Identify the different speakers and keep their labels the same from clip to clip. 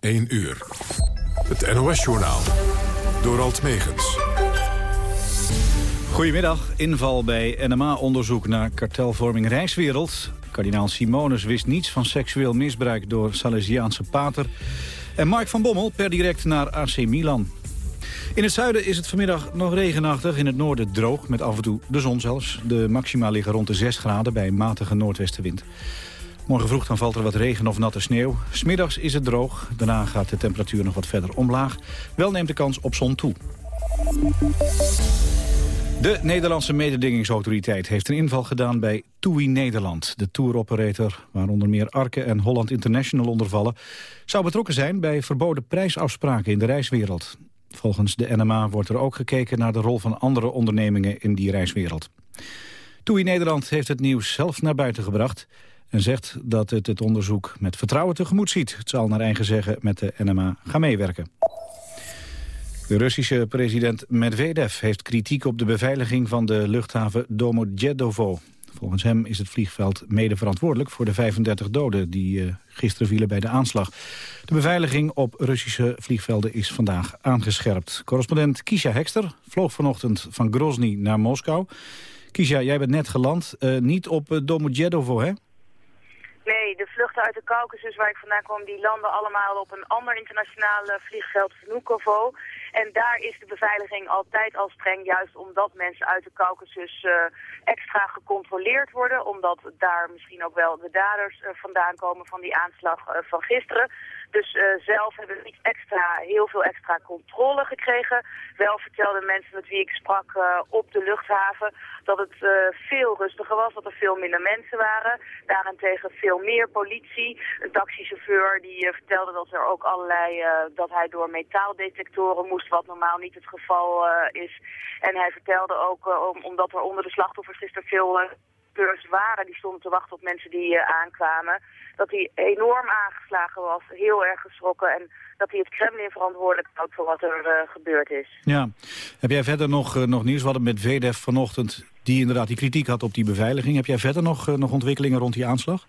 Speaker 1: 1 uur. Het NOS-journaal. Door Alt Megens.
Speaker 2: Goedemiddag. Inval bij NMA-onderzoek naar kartelvorming Rijkswereld. Kardinaal Simonus wist niets van seksueel misbruik door Salesiaanse pater. En Mark van Bommel per direct naar AC Milan. In het zuiden is het vanmiddag nog regenachtig, in het noorden droog... met af en toe de zon zelfs. De maxima liggen rond de 6 graden bij matige noordwestenwind. Morgen vroeg dan valt er wat regen of natte sneeuw. Smiddags is het droog, daarna gaat de temperatuur nog wat verder omlaag. Wel neemt de kans op zon toe. De Nederlandse mededingingsautoriteit heeft een inval gedaan bij TUI Nederland. De touroperator, waar onder meer Arke en Holland International onder vallen... zou betrokken zijn bij verboden prijsafspraken in de reiswereld. Volgens de NMA wordt er ook gekeken naar de rol van andere ondernemingen in die reiswereld. TUI Nederland heeft het nieuws zelf naar buiten gebracht en zegt dat het het onderzoek met vertrouwen tegemoet ziet. Het zal naar eigen zeggen met de NMA gaan meewerken. De Russische president Medvedev heeft kritiek op de beveiliging van de luchthaven Domodedovo. Volgens hem is het vliegveld mede verantwoordelijk voor de 35 doden die uh, gisteren vielen bij de aanslag. De beveiliging op Russische vliegvelden is vandaag aangescherpt. Correspondent Kisha Hekster vloog vanochtend van Grozny naar Moskou. Kisha, jij bent net geland, uh, niet op uh, Domodedovo, hè?
Speaker 3: Nee, de vluchten uit de Caucasus waar ik vandaan kwam, die landen allemaal op een ander internationale vliegveld, Vnukovo. En daar is de beveiliging altijd al streng, juist omdat mensen uit de Caucasus uh, extra gecontroleerd worden. Omdat daar misschien ook wel de daders uh, vandaan komen van die aanslag van gisteren. Dus uh, zelf hebben we niet extra, heel veel extra controle gekregen. Wel vertelden mensen met wie ik sprak uh, op de luchthaven dat het uh, veel rustiger was, dat er veel minder mensen waren. Daarentegen veel meer politie. Een taxichauffeur die vertelde dat er ook allerlei, dat hij door metaaldetectoren moest, wat normaal niet het geval is. En hij vertelde ook, om, omdat er onder de slachtoffers gisteren veel beurs waren, die stonden te wachten op mensen die aankwamen, dat hij enorm aangeslagen was, heel erg geschrokken en dat hij het Kremlin verantwoordelijk houdt voor wat er uh, gebeurd is.
Speaker 2: Ja. Heb jij verder nog, uh, nog nieuws? We hadden met VDF vanochtend, die inderdaad die kritiek had op die beveiliging. Heb jij verder nog, nog ontwikkelingen rond die aanslag?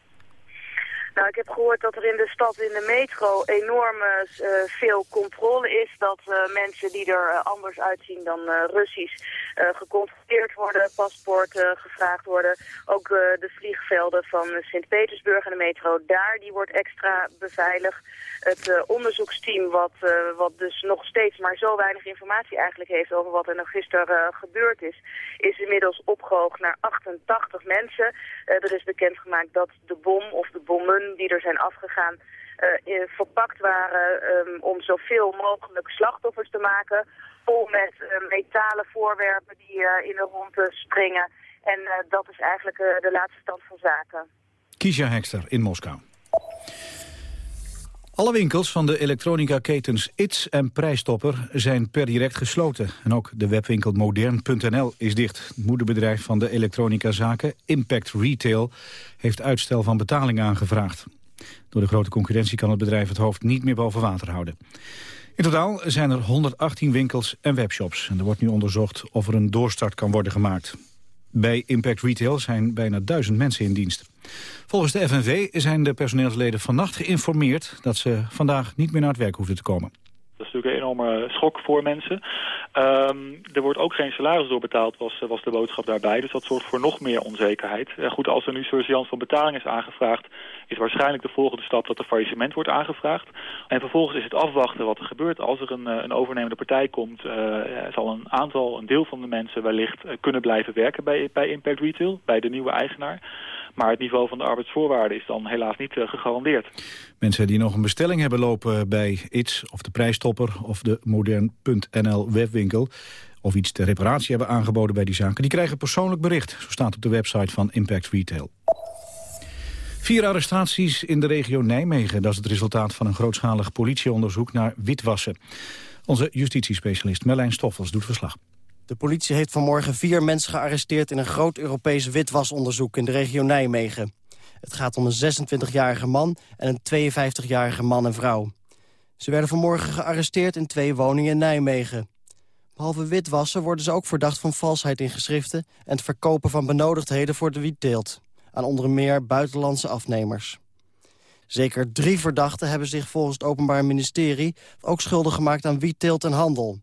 Speaker 3: Nou, ik heb gehoord dat er in de stad, in de metro, enorm uh, veel controle is. Dat uh, mensen die er anders uitzien dan Russisch gecontroleerd worden, paspoorten gevraagd worden. Ook de vliegvelden van Sint-Petersburg en de metro daar, die wordt extra beveiligd. Het onderzoeksteam, wat, wat dus nog steeds maar zo weinig informatie eigenlijk heeft over wat er nog gisteren gebeurd is, is inmiddels opgehoogd naar 88 mensen. er is bekendgemaakt dat de bom of de bommen die er zijn afgegaan uh, verpakt waren um, om zoveel mogelijk slachtoffers te maken. Vol met uh, metalen voorwerpen die uh, in de ronde springen. En dat is eigenlijk de laatste stand van zaken.
Speaker 2: Kisha Hekster in Moskou. Alle winkels van de elektronica-ketens ITS en Prijstopper zijn per direct gesloten. En ook de webwinkel modern.nl is dicht. Het moederbedrijf van de elektronica-zaken, Impact Retail, heeft uitstel van betaling aangevraagd. Door de grote concurrentie kan het bedrijf het hoofd niet meer boven water houden. In totaal zijn er 118 winkels en webshops. En er wordt nu onderzocht of er een doorstart kan worden gemaakt. Bij Impact Retail zijn bijna duizend mensen in dienst. Volgens de FNV zijn de personeelsleden vannacht geïnformeerd... dat ze vandaag niet meer naar het werk hoefden te komen.
Speaker 4: Een enorme schok voor mensen. Um, er wordt ook geen salaris doorbetaald, was, was de boodschap daarbij. Dus dat zorgt voor nog meer onzekerheid. Uh, goed, als er nu surveillance van betaling is aangevraagd... is waarschijnlijk de volgende stap dat er faillissement wordt aangevraagd. En vervolgens is het afwachten wat er gebeurt. Als er een, een overnemende partij komt... Zal een aantal, een deel van de mensen wellicht kunnen blijven werken bij, bij Impact Retail... bij de nieuwe eigenaar. Maar het niveau van de arbeidsvoorwaarden is dan helaas niet uh, gegarandeerd.
Speaker 2: Mensen die nog een bestelling hebben lopen bij ITS of de Prijstopper of de modern.nl webwinkel of iets ter reparatie hebben aangeboden bij die zaken, die krijgen persoonlijk bericht. Zo staat op de website van Impact Retail. Vier arrestaties in de regio Nijmegen. Dat is het resultaat van een grootschalig politieonderzoek naar witwassen. Onze justitiespecialist Merlijn Stoffels doet verslag.
Speaker 5: De politie heeft vanmorgen vier mensen gearresteerd... in een groot Europees witwasonderzoek in de regio Nijmegen. Het gaat om een 26-jarige man en een 52-jarige man en vrouw. Ze werden vanmorgen gearresteerd in twee woningen in Nijmegen. Behalve witwassen worden ze ook verdacht van valsheid in geschriften... en het verkopen van benodigdheden voor de wietteelt... aan onder meer buitenlandse afnemers. Zeker drie verdachten hebben zich volgens het Openbaar Ministerie... ook schuldig gemaakt aan wietteelt en handel.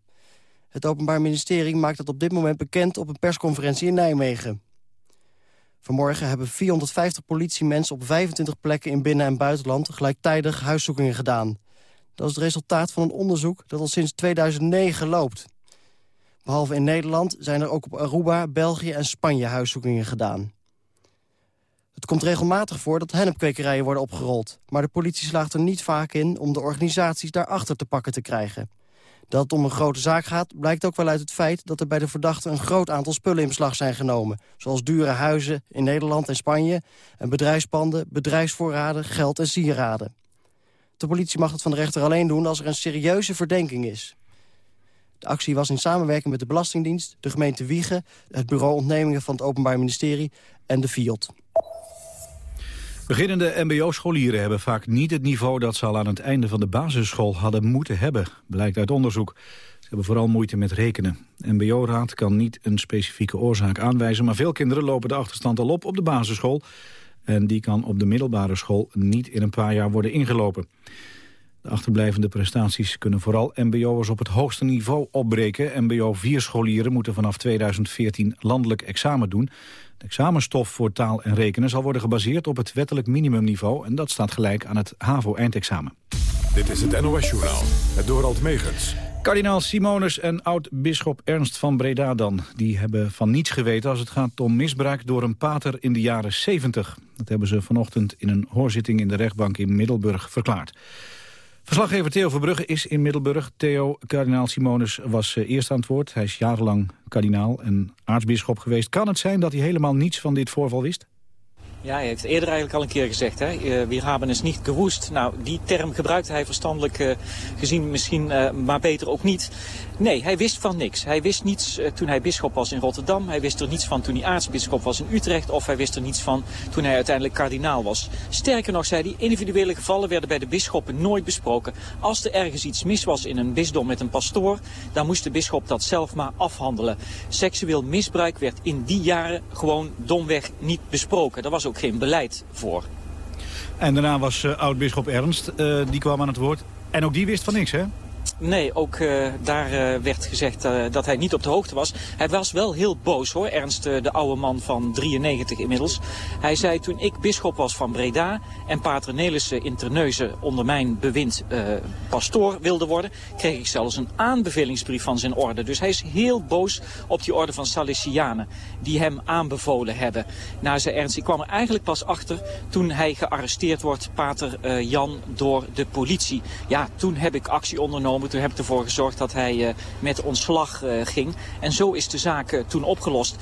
Speaker 5: Het Openbaar Ministerie maakt dat op dit moment bekend... op een persconferentie in Nijmegen. Vanmorgen hebben 450 politiemensen op 25 plekken in binnen- en buitenland... gelijktijdig huiszoekingen gedaan. Dat is het resultaat van een onderzoek dat al sinds 2009 loopt. Behalve in Nederland zijn er ook op Aruba, België en Spanje huiszoekingen gedaan. Het komt regelmatig voor dat hennepkwekerijen worden opgerold... maar de politie slaagt er niet vaak in om de organisaties daarachter te pakken te krijgen. Dat het om een grote zaak gaat, blijkt ook wel uit het feit... dat er bij de verdachten een groot aantal spullen in beslag zijn genomen. Zoals dure huizen in Nederland en Spanje... en bedrijfspanden, bedrijfsvoorraden, geld en sieraden. De politie mag het van de rechter alleen doen als er een serieuze verdenking is. De actie was in samenwerking met de Belastingdienst, de gemeente Wiegen... het bureau ontnemingen van het Openbaar Ministerie en de FIOT.
Speaker 2: Beginnende mbo-scholieren hebben vaak niet het niveau dat ze al aan het einde van de basisschool hadden moeten hebben, blijkt uit onderzoek. Ze hebben vooral moeite met rekenen. Mbo-raad kan niet een specifieke oorzaak aanwijzen, maar veel kinderen lopen de achterstand al op op de basisschool. En die kan op de middelbare school niet in een paar jaar worden ingelopen. De achterblijvende prestaties kunnen vooral mbo'ers op het hoogste niveau opbreken. Mbo-4-scholieren moeten vanaf 2014 landelijk examen doen. De examenstof voor taal en rekenen zal worden gebaseerd op het wettelijk minimumniveau... en dat staat gelijk aan het HAVO-eindexamen.
Speaker 1: Dit is het NOS-journaal, het Dorald Megens.
Speaker 2: Kardinaal Simonus en oud-bisschop Ernst van Breda dan. Die hebben van niets geweten als het gaat om misbruik door een pater in de jaren 70. Dat hebben ze vanochtend in een hoorzitting in de rechtbank in Middelburg verklaard. Verslaggever Theo Verbrugge is in Middelburg. Theo, kardinaal Simonus was uh, eerst aan het woord. Hij is jarenlang kardinaal en aartsbisschop geweest. Kan het zijn dat hij helemaal niets van dit voorval wist?
Speaker 6: Ja, hij heeft eerder eigenlijk al een keer gezegd, hè, uh, wir haben es niet gewoest. Nou, die term gebruikte hij verstandelijk uh, gezien misschien, uh, maar beter ook niet. Nee, hij wist van niks. Hij wist niets toen hij bisschop was in Rotterdam. Hij wist er niets van toen hij aartsbisschop was in Utrecht. Of hij wist er niets van toen hij uiteindelijk kardinaal was. Sterker nog, zei hij, individuele gevallen werden bij de bisschoppen nooit besproken. Als er ergens iets mis was in een bisdom met een pastoor, dan moest de bisschop dat zelf maar afhandelen. Seksueel misbruik werd in die jaren gewoon domweg niet besproken. Er was ook geen beleid voor.
Speaker 2: En daarna was uh, oud-bisschop Ernst, uh, die kwam aan het woord. En ook die wist van niks, hè?
Speaker 6: Nee, ook uh, daar uh, werd gezegd uh, dat hij niet op de hoogte was. Hij was wel heel boos hoor, Ernst, de oude man van 93 inmiddels. Hij zei toen ik bisschop was van Breda en pater Nelissen in Terneuzen onder mijn bewind pastoor wilde worden, kreeg ik zelfs een aanbevelingsbrief van zijn orde. Dus hij is heel boos op die orde van Salesianen die hem aanbevolen hebben. Nou, zei Ernst, ik kwam er eigenlijk pas achter toen hij gearresteerd wordt, pater Jan, door de politie. Ja, toen heb ik actie ondernomen toen heb ik ervoor gezorgd dat hij uh, met ontslag uh, ging. En zo is de zaak uh, toen opgelost.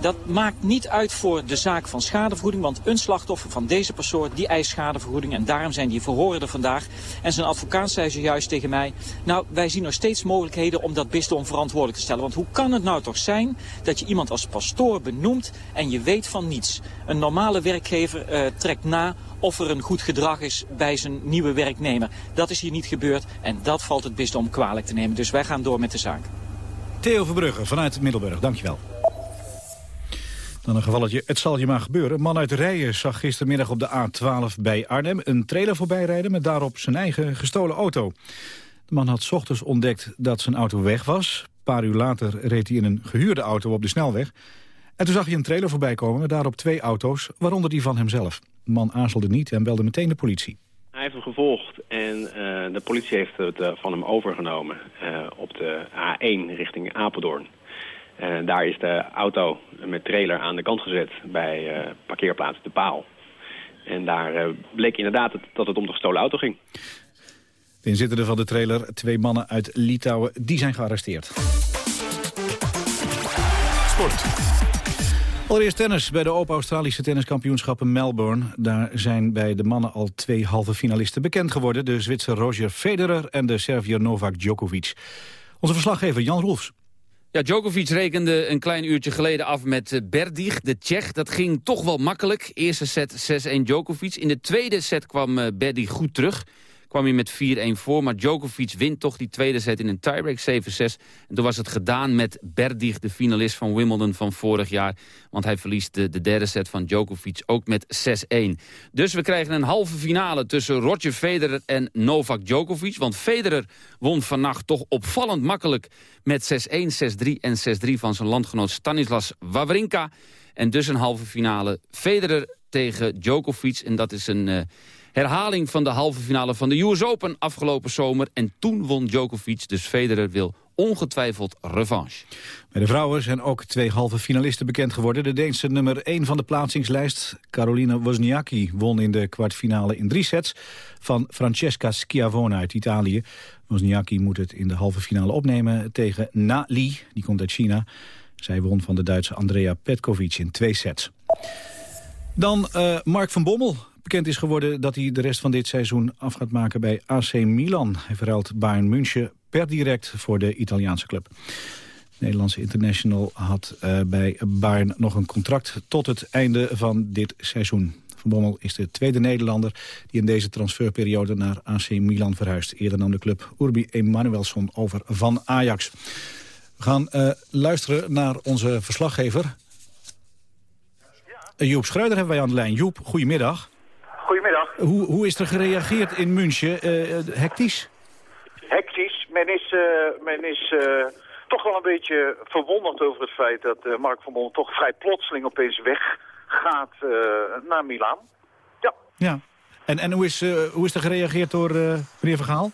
Speaker 6: Dat maakt niet uit voor de zaak van schadevergoeding, want een slachtoffer van deze persoon, die eist schadevergoeding. En daarom zijn die verhoren er vandaag. En zijn advocaat zei zojuist tegen mij, nou wij zien nog steeds mogelijkheden om dat bisdom verantwoordelijk te stellen. Want hoe kan het nou toch zijn dat je iemand als pastoor benoemt en je weet van niets? Een normale werkgever uh, trekt na of er een goed gedrag is bij zijn nieuwe werknemer. Dat is hier niet gebeurd en dat valt het bisdom kwalijk te nemen. Dus wij gaan door met de zaak.
Speaker 2: Theo Verbrugge vanuit Middelburg, dankjewel. Dan een gevalletje, het zal je maar gebeuren. man uit Rijen zag gistermiddag op de A12 bij Arnhem... een trailer voorbijrijden met daarop zijn eigen gestolen auto. De man had ochtends ontdekt dat zijn auto weg was. Een paar uur later reed hij in een gehuurde auto op de snelweg. En toen zag hij een trailer voorbij komen met daarop twee auto's... waaronder die van hemzelf. De man aarzelde niet en belde meteen de politie.
Speaker 7: Hij heeft hem gevolgd en uh, de politie heeft het uh, van hem overgenomen... Uh, op de A1 richting Apeldoorn. En daar is de auto met trailer aan de kant gezet bij uh, parkeerplaats De Paal. En daar uh, bleek inderdaad het, dat het om de gestolen auto ging.
Speaker 2: De inzittende van de trailer, twee mannen uit Litouwen, die zijn gearresteerd.
Speaker 1: Sport.
Speaker 2: Allereerst tennis bij de Open Australische tenniskampioenschappen Melbourne. Daar zijn bij de mannen al twee halve finalisten bekend geworden. De Zwitser Roger Federer en de Serviër Novak Djokovic. Onze verslaggever Jan Rolfs.
Speaker 8: Ja, Djokovic rekende een klein uurtje geleden af met Berdig, de Tsjech. Dat ging toch wel makkelijk. Eerste set 6-1 Djokovic. In de tweede set kwam Berdig goed terug. Kwam hij met 4-1 voor. Maar Djokovic wint toch die tweede set in een tiebreak 7-6. En toen was het gedaan met Berdig, de finalist van Wimbledon van vorig jaar. Want hij verliest de, de derde set van Djokovic ook met 6-1. Dus we krijgen een halve finale tussen Roger Federer en Novak Djokovic. Want Federer won vannacht toch opvallend makkelijk met 6-1, 6-3 en 6-3 van zijn landgenoot Stanislas Wawrinka. En dus een halve finale Federer tegen Djokovic. En dat is een uh, herhaling van de halve finale van de US Open afgelopen zomer. En toen won Djokovic, dus Federer wil ongetwijfeld revanche.
Speaker 2: Bij de vrouwen zijn ook twee halve finalisten bekend geworden. De Deense nummer 1 van de plaatsingslijst, Caroline Wozniacki... won in de kwartfinale in drie sets van Francesca Schiavone uit Italië. Wozniacki moet het in de halve finale opnemen tegen Na Li, die komt uit China. Zij won van de Duitse Andrea Petkovic in twee sets. Dan uh, Mark van Bommel. Bekend is geworden dat hij de rest van dit seizoen af gaat maken bij AC Milan. Hij verruilt Bayern München per direct voor de Italiaanse club. De Nederlandse international had uh, bij Bayern nog een contract tot het einde van dit seizoen. Van Bommel is de tweede Nederlander die in deze transferperiode naar AC Milan verhuist. Eerder nam de club Urbi Emanuelsson over van Ajax. We gaan uh, luisteren naar onze verslaggever. Joep Schreuder hebben wij aan de lijn. Joep, goedemiddag.
Speaker 9: Goedemiddag.
Speaker 2: Hoe, hoe is er gereageerd in München? Uh, hectisch?
Speaker 9: Hectisch. Men is, men is toch wel een beetje verwonderd over het feit dat Mark van Bommel toch vrij plotseling opeens weggaat naar Milaan. Ja.
Speaker 2: Ja. En, en hoe, is, hoe is er gereageerd door meneer Vergaal?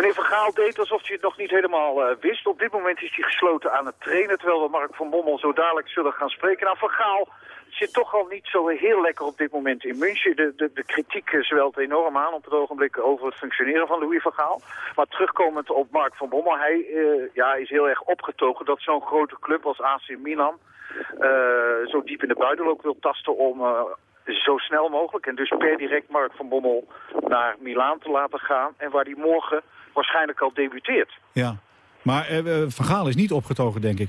Speaker 9: Meneer Van Gaal deed alsof hij het nog niet helemaal uh, wist. Op dit moment is hij gesloten aan het trainen, terwijl we Mark van Bommel zo dadelijk zullen gaan spreken. Nou, Van Gaal zit toch al niet zo heel lekker op dit moment in München. De, de, de kritiek zwelt enorm aan op het ogenblik over het functioneren van Louis van Gaal. Maar terugkomend op Mark van Bommel, hij uh, ja, is heel erg opgetogen dat zo'n grote club als AC Milan zo diep in de buitenloop wil tasten om zo snel mogelijk en dus per direct Mark van Bommel naar Milaan te laten gaan. En waar hij morgen waarschijnlijk al debuteert.
Speaker 2: Ja, maar uh, Van Gaal is niet opgetogen, denk ik.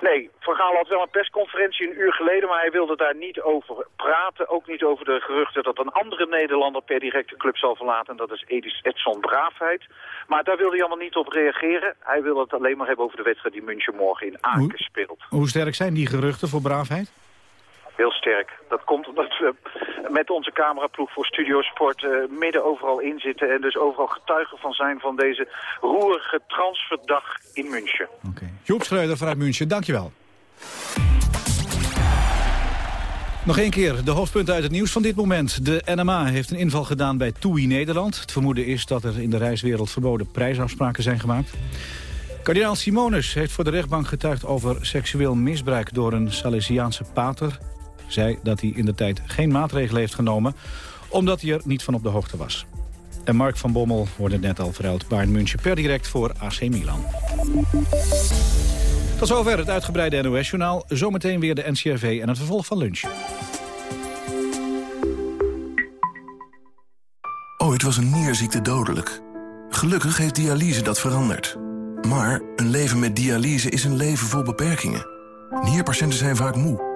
Speaker 9: Nee, Van Gaal had wel een persconferentie een uur geleden, maar hij wilde daar niet over praten. Ook niet over de geruchten dat een andere Nederlander per direct de club zal verlaten. En dat is Edis Edson Braafheid. Maar daar wilde hij allemaal niet op reageren. Hij wilde het alleen maar hebben over de wedstrijd die München morgen in Aken hoe, speelt.
Speaker 2: Hoe sterk zijn die geruchten voor Braafheid?
Speaker 9: Heel sterk. Dat komt omdat we met onze cameraploeg voor Studio Sport uh, midden overal in zitten... en dus overal getuigen van zijn van deze roerige transferdag in München.
Speaker 2: Joep Schreuder vanuit München, dankjewel. Nog één keer de hoofdpunten uit het nieuws van dit moment. De NMA heeft een inval gedaan bij TUI Nederland. Het vermoeden is dat er in de reiswereld verboden prijsafspraken zijn gemaakt. Kardinaal Simonus heeft voor de rechtbank getuigd over seksueel misbruik door een Salesiaanse pater zei dat hij in de tijd geen maatregelen heeft genomen... omdat hij er niet van op de hoogte was. En Mark van Bommel wordt net al verruild. Bayern München per direct voor AC Milan. Tot zover het uitgebreide NOS-journaal. Zometeen weer de NCRV en het vervolg van lunch.
Speaker 10: Ooit was een nierziekte dodelijk. Gelukkig heeft dialyse dat veranderd. Maar een leven met dialyse is een leven vol beperkingen. Nierpatiënten zijn vaak moe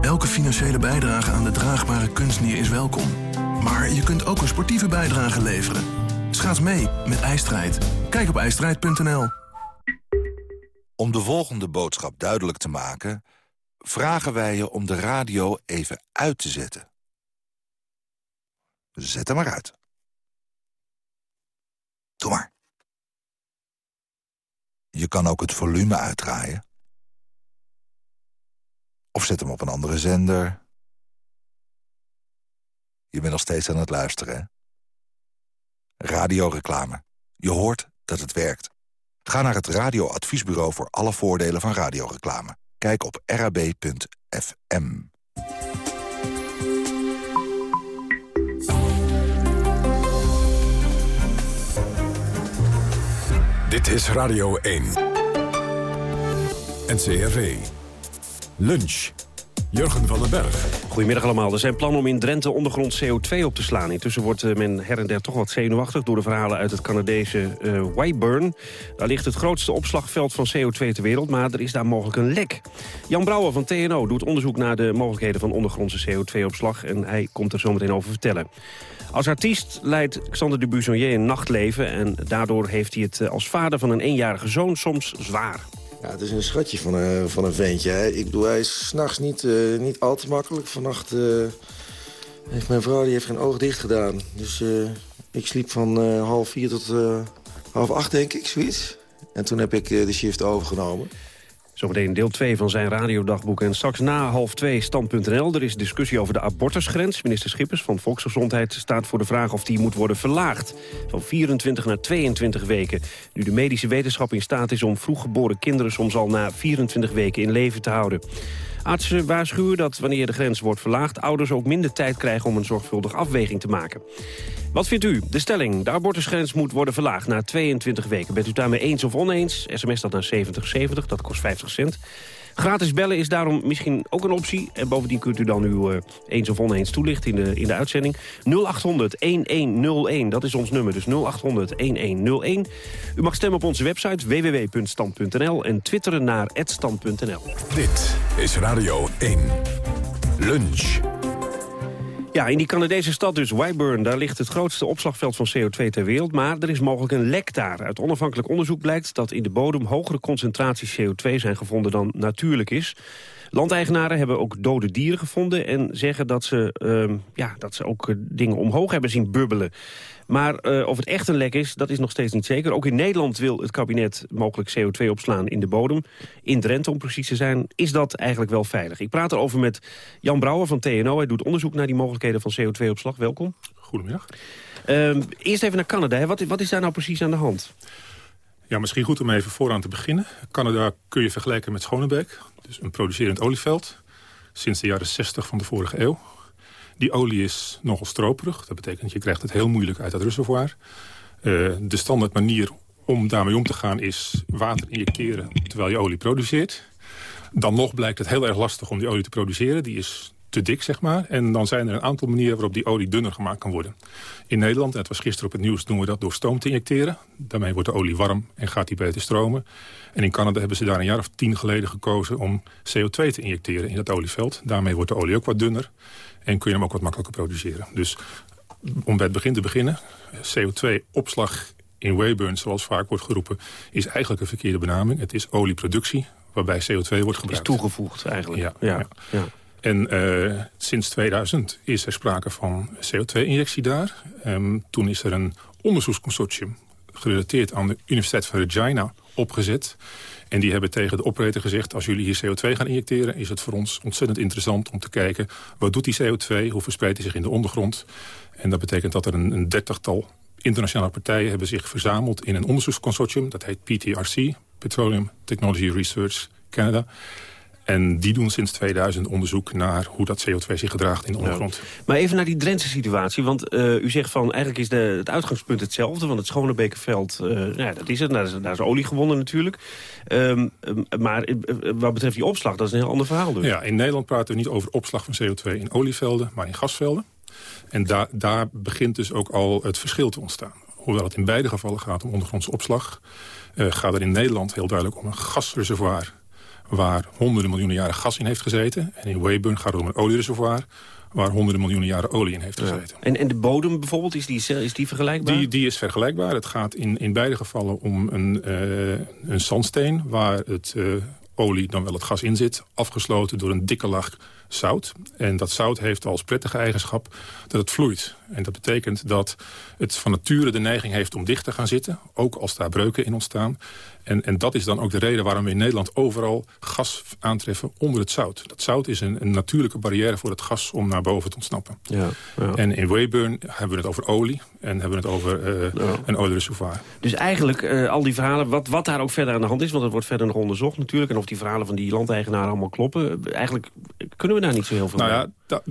Speaker 10: Elke financiële bijdrage aan de draagbare kunstnier is welkom. Maar je kunt ook een sportieve bijdrage leveren. Schaats mee met IJstrijd. Kijk op ijstrijd.nl.
Speaker 11: Om de volgende boodschap duidelijk te maken... vragen wij je om de radio even uit te zetten. Zet hem maar uit. Doe maar. Je kan ook het volume uitdraaien. Of zet hem op een andere zender. Je bent nog steeds aan het luisteren, hè? Radioreclame. Je hoort dat het werkt. Ga naar het radioadviesbureau voor alle voordelen van radioreclame. Kijk op rab.fm.
Speaker 1: Dit is Radio 1. NCRV. Lunch. Jurgen van den Berg.
Speaker 12: Goedemiddag allemaal. Er zijn plannen om in Drenthe ondergrond CO2 op te slaan. Intussen wordt eh, men her en der toch wat zenuwachtig... door de verhalen uit het Canadese uh, Wyburn. Daar ligt het grootste opslagveld van CO2 ter wereld... maar er is daar mogelijk een lek. Jan Brouwer van TNO doet onderzoek naar de mogelijkheden... van ondergrondse CO2-opslag en hij komt er zo meteen over vertellen. Als artiest leidt Xander de Buissonnier een nachtleven... en daardoor heeft hij het eh, als vader van een eenjarige zoon soms zwaar.
Speaker 13: Ja, het is een schatje van een, van een ventje. Hè. Ik bedoel, hij is s'nachts niet, uh, niet al te makkelijk. Vannacht uh, heeft mijn vrouw die heeft geen oog dicht gedaan. Dus uh, ik sliep van half vier tot half acht, denk ik, zoiets. En toen heb ik de shift overgenomen.
Speaker 12: Zometeen deel 2 van zijn radiodagboek. En straks na half 2 stand.nl. Er is discussie over de abortusgrens. Minister Schippers van Volksgezondheid staat voor de vraag of die moet worden verlaagd. Van 24 naar 22 weken. Nu de medische wetenschap in staat is om vroeggeboren kinderen soms al na 24 weken in leven te houden. Artsen waarschuwen dat wanneer de grens wordt verlaagd... ouders ook minder tijd krijgen om een zorgvuldige afweging te maken. Wat vindt u? De stelling, de abortusgrens moet worden verlaagd na 22 weken. Bent u daarmee eens of oneens? SMS dat naar 7070, dat kost 50 cent. Gratis bellen is daarom misschien ook een optie. En bovendien kunt u dan uw uh, eens of oneens toelichten in de, in de uitzending. 0800-1101, dat is ons nummer. Dus 0800-1101. U mag stemmen op onze website www.stand.nl en twitteren naar @stand.nl.
Speaker 1: Dit is Radio 1. Lunch.
Speaker 12: Ja, in die Canadese stad dus, Wyburn, daar ligt het grootste opslagveld van CO2 ter wereld. Maar er is mogelijk een lek daar. Uit onafhankelijk onderzoek blijkt dat in de bodem hogere concentraties CO2 zijn gevonden dan natuurlijk is. Landeigenaren hebben ook dode dieren gevonden en zeggen dat ze, uh, ja, dat ze ook dingen omhoog hebben zien bubbelen. Maar uh, of het echt een lek is, dat is nog steeds niet zeker. Ook in Nederland wil het kabinet mogelijk CO2 opslaan in de bodem. In Drenthe, om precies te zijn, is dat eigenlijk wel veilig. Ik praat erover met Jan Brouwer van TNO. Hij doet onderzoek naar die mogelijkheden van CO2-opslag. Welkom.
Speaker 14: Goedemiddag.
Speaker 12: Uh, eerst even naar Canada. Wat, wat is daar nou precies aan de hand?
Speaker 14: Ja, misschien goed om even vooraan te beginnen. Canada kun je vergelijken met Schonebeek. Dus een producerend olieveld. Sinds de jaren 60 van de vorige eeuw. Die olie is nogal stroperig. Dat betekent je krijgt het heel moeilijk uit het reservoir. Uh, de standaard manier om daarmee om te gaan is water injecteren terwijl je olie produceert. Dan nog blijkt het heel erg lastig om die olie te produceren. Die is te dik, zeg maar. En dan zijn er een aantal manieren waarop die olie dunner gemaakt kan worden. In Nederland, en het was gisteren op het nieuws, doen we dat door stoom te injecteren. Daarmee wordt de olie warm en gaat die beter stromen. En in Canada hebben ze daar een jaar of tien geleden gekozen om CO2 te injecteren in dat olieveld. Daarmee wordt de olie ook wat dunner en kun je hem ook wat makkelijker produceren. Dus om bij het begin te beginnen, CO2-opslag in Weyburn, zoals vaak wordt geroepen, is eigenlijk een verkeerde benaming. Het is olieproductie, waarbij CO2 wordt gebruikt.
Speaker 12: Is toegevoegd eigenlijk.
Speaker 14: Ja, ja, ja. En uh, sinds 2000 is er sprake van CO2-injectie daar. Um, toen is er een onderzoeksconsortium gerelateerd aan de Universiteit van Regina opgezet. En die hebben tegen de operator gezegd... als jullie hier CO2 gaan injecteren... is het voor ons ontzettend interessant om te kijken... wat doet die CO2, hoe verspreidt hij zich in de ondergrond. En dat betekent dat er een, een dertigtal internationale partijen... hebben zich verzameld in een onderzoeksconsortium. Dat heet PTRC, Petroleum Technology Research Canada... En die doen sinds 2000 onderzoek naar hoe dat CO2 zich gedraagt in de ondergrond.
Speaker 12: Maar even naar die Drentse situatie. Want uh, u zegt van eigenlijk is de, het uitgangspunt hetzelfde. Want het Schonebekerveld, uh, nou ja, dat is het. Daar is, daar is olie gewonnen natuurlijk. Um, maar wat betreft die opslag, dat is een heel ander verhaal dus.
Speaker 14: Ja, in Nederland praten we niet over opslag van CO2 in olievelden, maar in gasvelden. En daar, daar begint dus ook al het verschil te ontstaan. Hoewel het in beide gevallen gaat om ondergrondse opslag... Uh, gaat er in Nederland heel duidelijk om een gasreservoir waar honderden miljoenen jaren gas in heeft gezeten. En in Weyburn gaat het om een oliereservoir waar honderden miljoenen jaren olie in heeft gezeten.
Speaker 12: En, en de bodem bijvoorbeeld, is die, is die vergelijkbaar?
Speaker 14: Die, die is vergelijkbaar. Het gaat in, in beide gevallen om een, uh, een zandsteen... waar het uh, olie, dan wel het gas in zit... afgesloten door een dikke laag zout. En dat zout heeft als prettige eigenschap dat het vloeit. En dat betekent dat het van nature de neiging heeft om dicht te gaan zitten. Ook als daar breuken in ontstaan. En, en dat is dan ook de reden waarom we in Nederland overal gas aantreffen onder het zout. Dat zout is een, een natuurlijke barrière voor het gas om naar boven te ontsnappen.
Speaker 12: Ja, ja.
Speaker 14: En in Weyburn hebben we het over olie en hebben we het over uh, ja. een oliereservoir.
Speaker 12: Dus eigenlijk uh, al die verhalen, wat, wat daar ook verder aan de hand is... want het wordt verder nog onderzocht natuurlijk... en of die verhalen van die landeigenaren allemaal kloppen... eigenlijk kunnen we daar niet zo heel veel
Speaker 14: nou ja,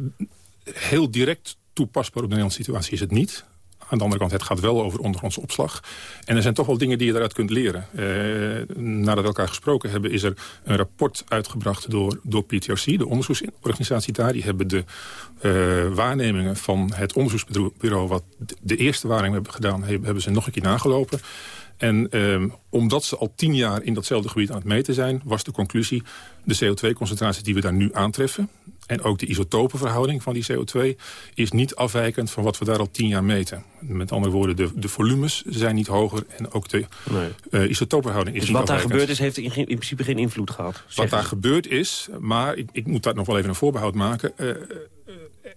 Speaker 14: heel direct toepasbaar op de Nederlandse situatie is het niet. Aan de andere kant, het gaat wel over ondergrondse opslag. En er zijn toch wel dingen die je daaruit kunt leren. Uh, nadat we elkaar gesproken hebben, is er een rapport uitgebracht door, door PTOC, de onderzoeksorganisatie daar. Die hebben de uh, waarnemingen van het onderzoeksbureau, wat de eerste waarneming hebben gedaan, hebben ze nog een keer nagelopen. En um, omdat ze al tien jaar in datzelfde gebied aan het meten zijn... was de conclusie, de CO2-concentratie die we daar nu aantreffen... en ook de isotopenverhouding van die CO2... is niet afwijkend van wat we daar al tien jaar meten. Met andere woorden, de, de volumes zijn niet hoger... en ook de nee. uh, isotopenverhouding is
Speaker 12: dus
Speaker 14: niet
Speaker 12: wat
Speaker 14: afwijkend.
Speaker 12: daar gebeurd is, heeft in, in, principe geen invloed gehad?
Speaker 14: Wat daar gebeurd is, maar ik, ik moet daar nog wel even een voorbehoud maken... Uh,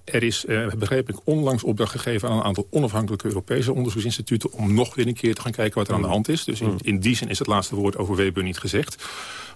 Speaker 14: er is, uh, begreep ik, onlangs opdracht gegeven aan een aantal onafhankelijke Europese onderzoeksinstituten... om nog weer een keer te gaan kijken wat er aan de hand is. Dus in, in die zin is het laatste woord over Weber niet gezegd.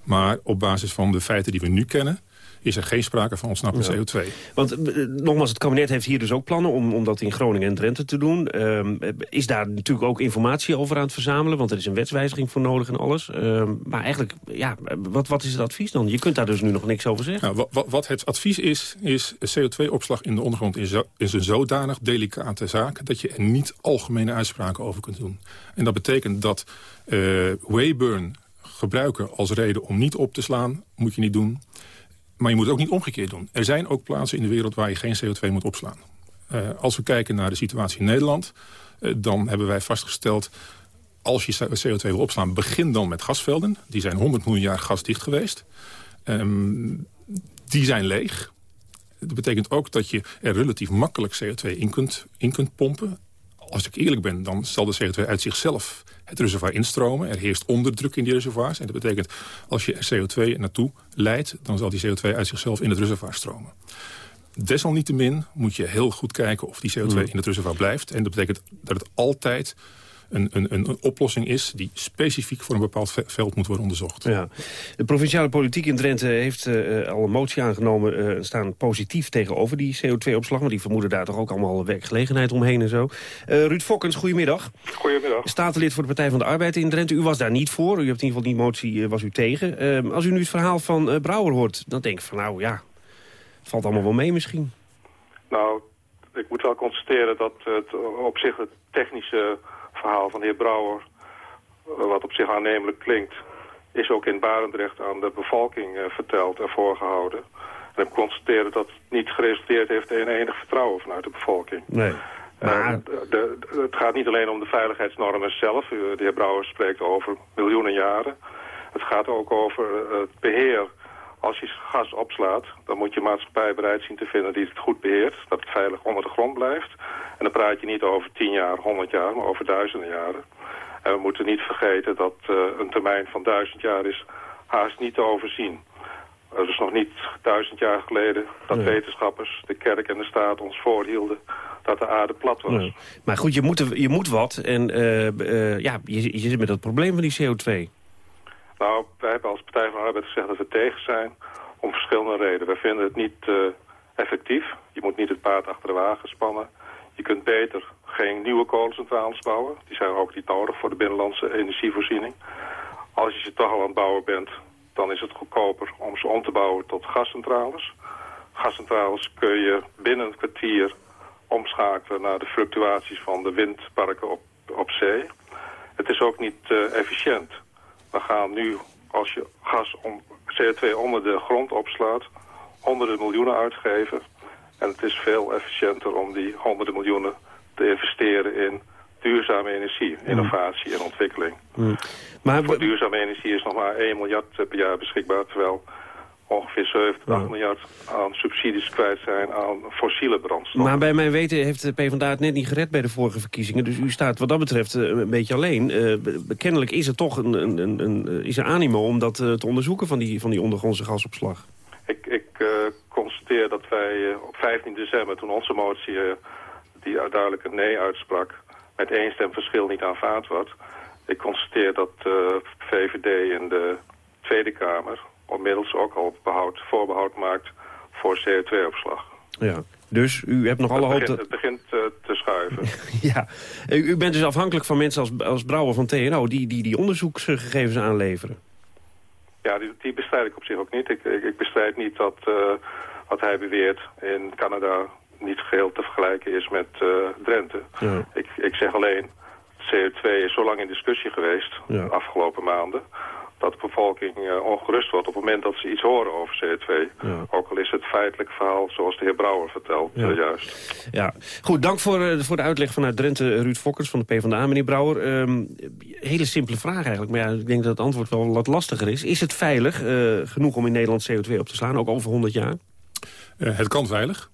Speaker 14: Maar op basis van de feiten die we nu kennen is er geen sprake van ontsnappen ja. CO2.
Speaker 12: Want uh, nogmaals, het kabinet heeft hier dus ook plannen om, om dat in Groningen en Drenthe te doen. Uh, is daar natuurlijk ook informatie over aan het verzamelen? Want er is een wetswijziging voor nodig en alles. Uh, maar eigenlijk, ja, wat, wat is het advies dan? Je kunt daar dus nu nog niks over zeggen.
Speaker 14: Nou, wat, wat het advies is, is CO2-opslag in de ondergrond is, zo, is een zodanig delicate zaak... dat je er niet algemene uitspraken over kunt doen. En dat betekent dat uh, Wayburn gebruiken als reden om niet op te slaan, moet je niet doen. Maar je moet het ook niet omgekeerd doen. Er zijn ook plaatsen in de wereld waar je geen CO2 moet opslaan. Uh, als we kijken naar de situatie in Nederland... Uh, dan hebben wij vastgesteld... als je CO2 wil opslaan, begin dan met gasvelden. Die zijn 100 miljoen jaar gasdicht geweest. Um, die zijn leeg. Dat betekent ook dat je er relatief makkelijk CO2 in kunt, in kunt pompen. Als ik eerlijk ben, dan zal de CO2 uit zichzelf het reservoir instromen. Er heerst onderdruk in die reservoirs. En dat betekent, als je er CO2 naartoe leidt... dan zal die CO2 uit zichzelf in het reservoir stromen. Desalniettemin moet je heel goed kijken of die CO2 mm. in het reservoir blijft. En dat betekent dat het altijd een, een, een oplossing is... die specifiek voor een bepaald veld moet worden onderzocht.
Speaker 12: Ja. De provinciale politiek in Drenthe heeft uh, al een motie aangenomen... Uh, staan positief tegenover die CO2-opslag... want die vermoeden daar toch ook allemaal werkgelegenheid omheen en zo. Uh, Ruud Fokkens, goedemiddag.
Speaker 15: Goedemiddag.
Speaker 12: Statenlid voor de Partij van de Arbeid in Drenthe. U was daar niet voor, u hebt in ieder geval die motie was u tegen. Ehm, als u nu het verhaal van Brouwer hoort, dan denk ik van nou ja... valt allemaal wel mee misschien.
Speaker 15: Nou, ik moet wel constateren dat het op zich het technische verhaal van de heer Brouwer, wat op zich aannemelijk klinkt, is ook in Barendrecht aan de bevolking uh, verteld en voorgehouden. En ik constateer dat het niet geresulteerd heeft in enig vertrouwen vanuit de bevolking.
Speaker 12: Nee.
Speaker 15: Maar... Uh, de, de, het gaat niet alleen om de veiligheidsnormen zelf. De heer Brouwer spreekt over miljoenen jaren. Het gaat ook over het beheer. Als je gas opslaat, dan moet je maatschappij bereid zien te vinden die het goed beheert. Dat het veilig onder de grond blijft. En dan praat je niet over 10 jaar, 100 jaar, maar over duizenden jaren. En we moeten niet vergeten dat uh, een termijn van duizend jaar is haast niet te overzien. Het is nog niet duizend jaar geleden dat nee. wetenschappers, de kerk en de staat ons voorhielden dat de aarde plat was.
Speaker 12: Nee. Maar goed, je moet, je moet wat en uh, uh, ja, je, je zit met dat probleem van die CO2.
Speaker 15: Nou, wij hebben als Partij van de Arbeid gezegd dat we tegen zijn om verschillende redenen. Wij vinden het niet uh, effectief. Je moet niet het paard achter de wagen spannen. Je kunt beter geen nieuwe kolencentrales bouwen. Die zijn ook niet nodig voor de binnenlandse energievoorziening. Als je ze toch al aan het bouwen bent, dan is het goedkoper om ze om te bouwen tot gascentrales. Gascentrales kun je binnen een kwartier omschakelen naar de fluctuaties van de windparken op, op zee. Het is ook niet uh, efficiënt. We gaan nu, als je gas om CO2 onder de grond opslaat, honderden miljoenen uitgeven. En het is veel efficiënter om die honderden miljoenen te investeren in duurzame energie, innovatie en ontwikkeling.
Speaker 12: Mm. Maar
Speaker 15: Voor duurzame energie is nog maar 1 miljard per jaar beschikbaar, terwijl ongeveer 70 ja. miljard aan subsidies kwijt zijn aan fossiele brandstoffen.
Speaker 12: Maar bij mijn weten heeft de PvdA het net niet gered bij de vorige verkiezingen. Dus u staat wat dat betreft een beetje alleen. Uh, kennelijk is er toch een, een, een, is er animo om dat te onderzoeken van die, van die ondergrondse gasopslag.
Speaker 15: Ik, ik uh, constateer dat wij eh, op 15 december, toen onze motie, eh, die duidelijk een nee uitsprak, met één stem verschil niet aanvaard wordt. Ik constateer dat VVD in de Tweede Kamer onmiddels ook al behoud, voorbehoud maakt voor CO2-opslag.
Speaker 12: Ja. Dus u hebt nog alle hoop...
Speaker 15: Het begint uh, te schuiven.
Speaker 12: ja. U, u, bent dus afhankelijk van mensen als, als Brouwer van TNO... die die, die onderzoeksgegevens aanleveren.
Speaker 15: Ja, die, die bestrijd ik op zich ook niet. Ik, ik, ik bestrijd niet dat uh, wat hij beweert in Canada niet geheel te vergelijken is met uh, Drenthe. Ja. Ik, ik zeg alleen, CO2 is zo lang in discussie geweest ja. de afgelopen maanden dat de bevolking uh, ongerust wordt op het moment dat ze iets horen over CO2. Ja. Ook al is het feitelijk verhaal zoals de heer Brouwer vertelt, ja. uh, juist.
Speaker 12: Ja, goed, dank voor, uh, voor de uitleg vanuit Drenthe, Ruud Fokkers van de PvdA, meneer Brouwer. Um, hele simpele vraag eigenlijk, maar ja, ik denk dat het antwoord wel wat lastiger is. Is het veilig genoeg om in Nederland CO2 op te slaan, ook over 100 jaar?
Speaker 14: het kan veilig.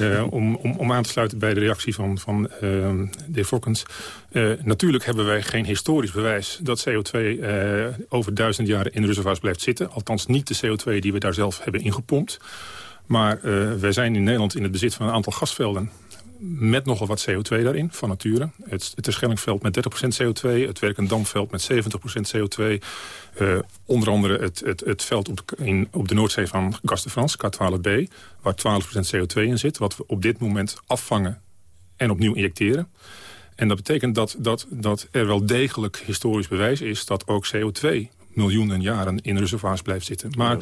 Speaker 14: Uh, om, om, om aan te sluiten bij de reactie van, van uh, de Fokkens. Uh, natuurlijk hebben wij geen historisch bewijs dat CO2 over duizend jaren in reservoirs blijft zitten. Althans niet de CO2 die we daar zelf hebben ingepompt. Maar wij zijn in Nederland in het bezit van een aantal gasvelden met nogal wat CO2 daarin, van nature. Het, het Terschellingveld met 30% CO2, het Werkendamveld met 70% CO2. Uh, onder andere het, het, het veld op de, in, op de Noordzee van Gas de France, K12B... waar 12% CO2 in zit, wat we op dit moment afvangen en opnieuw injecteren. En dat betekent dat, dat, dat er wel degelijk historisch bewijs is... dat ook CO2 miljoenen jaren in reservoirs blijft zitten. Maar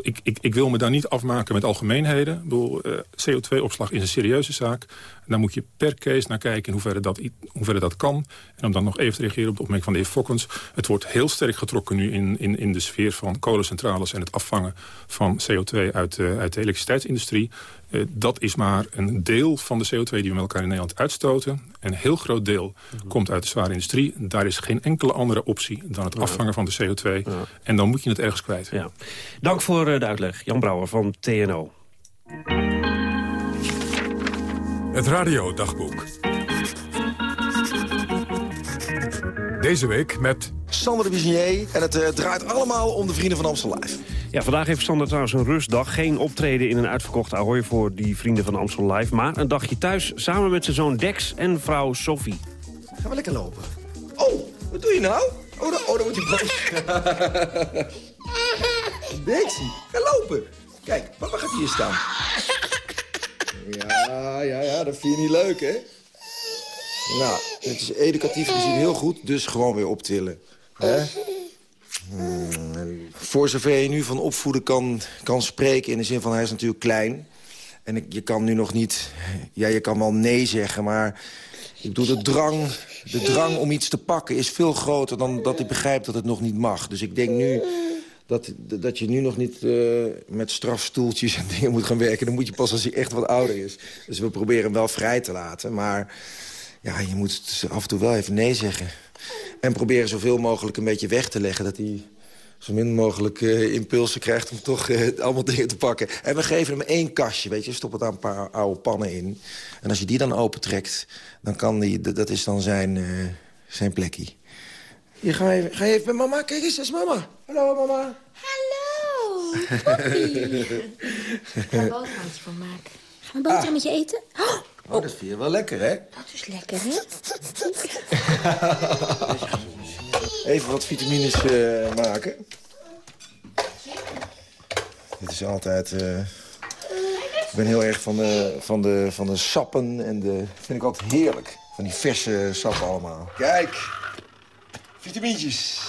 Speaker 14: ik, ik, ik, wil me daar niet afmaken met algemeenheden. Uh, eh, CO2-opslag is een serieuze zaak. Daar moet je per case naar kijken in hoeverre dat, hoeverre dat kan. En om dan nog even te reageren op de opmerking van de heer Fokkens. Het wordt heel sterk getrokken nu in, in, in de sfeer van kolencentrales... en het afvangen van CO2 uit, uh, uit de elektriciteitsindustrie. Uh, dat is maar een deel van de CO2 die we met elkaar in Nederland uitstoten. Een heel groot deel mhm. komt uit de zware industrie. Daar is geen enkele andere optie dan het afvangen van de CO2. Ja. En dan moet je het ergens kwijt.
Speaker 12: Ja. Dank voor de uitleg. Jan Brouwer van TNO.
Speaker 1: Het radiodagboek. Deze week met...
Speaker 16: Sander de Bizinier en het uh, draait allemaal om de Vrienden van Amstel Live.
Speaker 12: Ja, vandaag heeft Sander trouwens een rustdag. Geen optreden in een uitverkochte Ahoy voor die Vrienden van Amstel Live... maar een dagje thuis samen met zijn zoon Dex en vrouw Sophie.
Speaker 16: Gaan we lekker lopen. Oh, wat doe je nou? Oh, dan, oh, dan wordt je boos. Dexie, ga lopen. Kijk, papa gaat hier staan. Ja, ja, ja, dat vind je niet leuk, hè? Nou, het is educatief gezien heel goed, dus gewoon weer optillen. Hè? Hmm, voor zover je nu van opvoeden kan, kan spreken... in de zin van hij is natuurlijk klein... en ik, je kan nu nog niet... Ja, je kan wel nee zeggen, maar... Ik bedoel, de drang, de drang om iets te pakken is veel groter... dan dat ik begrijp dat het nog niet mag. Dus ik denk nu dat, dat je nu nog niet uh, met strafstoeltjes en dingen moet gaan werken. Dan moet je pas als hij echt wat ouder is. Dus we proberen hem wel vrij te laten. Maar ja, je moet af en toe wel even nee zeggen. En proberen zoveel mogelijk een beetje weg te leggen... dat hij zo min mogelijk uh, impulsen krijgt om toch uh, allemaal dingen te pakken. En we geven hem één kastje, weet je. Stop daar een paar oude pannen in. En als je die dan opentrekt, dan kan die, dat is dan zijn, zijn plekje. Hier, ga je, ga je even met mama? Kijk eens, dat is mama. Hallo, mama.
Speaker 17: Hallo, Poppy. Ik ga een boterhammetje van maken. Gaan we een boterhammetje ah. eten?
Speaker 16: Oh. Oh, dat vind je wel lekker, hè?
Speaker 17: Dat is lekker, hè?
Speaker 16: even wat vitamines uh, maken. Dit is altijd... Uh, ik ben heel erg van de, van, de, van de sappen en de... vind ik altijd heerlijk. Van die verse sappen allemaal. Kijk, Vitamintjes.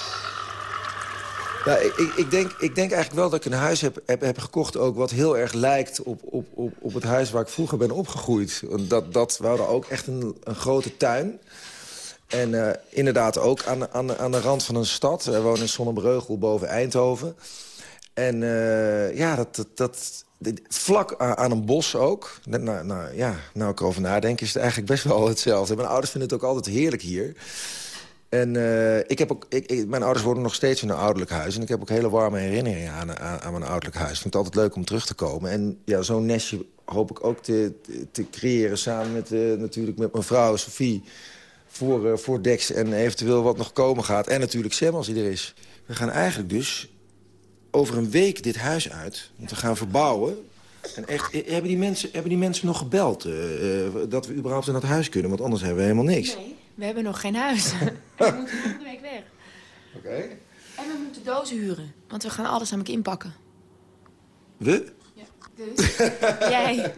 Speaker 16: Ja, ik, ik, denk, ik denk eigenlijk wel dat ik een huis heb, heb, gekocht ook... wat heel erg lijkt op, op, op, op het huis waar ik vroeger ben opgegroeid. Dat, dat, we hadden ook echt een, een grote tuin. En uh, inderdaad ook aan, aan, aan de rand van een stad. We wonen in Zonnebreugel boven Eindhoven. En uh, ja, dat, dat, dat, vlak aan een bos ook. Nou, nou, ja, nou ik erover nadenk is het eigenlijk best wel hetzelfde. Mijn ouders vinden het ook altijd heerlijk hier... En uh, ik heb ook, ik, mijn ouders wonen nog steeds in een ouderlijk huis. En ik heb ook hele warme herinneringen aan, aan, mijn ouderlijk huis. Ik vind het altijd leuk om terug te komen. En ja, zo'n nestje hoop ik ook te, te creëren samen met, uh, natuurlijk met mijn vrouw Sophie. Voor, uh, voor Dex en eventueel wat nog komen gaat. En natuurlijk Sam als hij er is. We gaan eigenlijk dus over een week dit huis uit. Want we gaan verbouwen. En echt, eh, hebben die mensen, hebben die mensen nog gebeld eh, eh, dat we überhaupt naar het huis kunnen? Want anders hebben we helemaal niks.
Speaker 18: We hebben nog geen huis. we moeten volgende week weg.
Speaker 16: Oké.
Speaker 18: En we moeten dozen huren, want we gaan alles namelijk inpakken.
Speaker 16: We?
Speaker 18: Dus jij.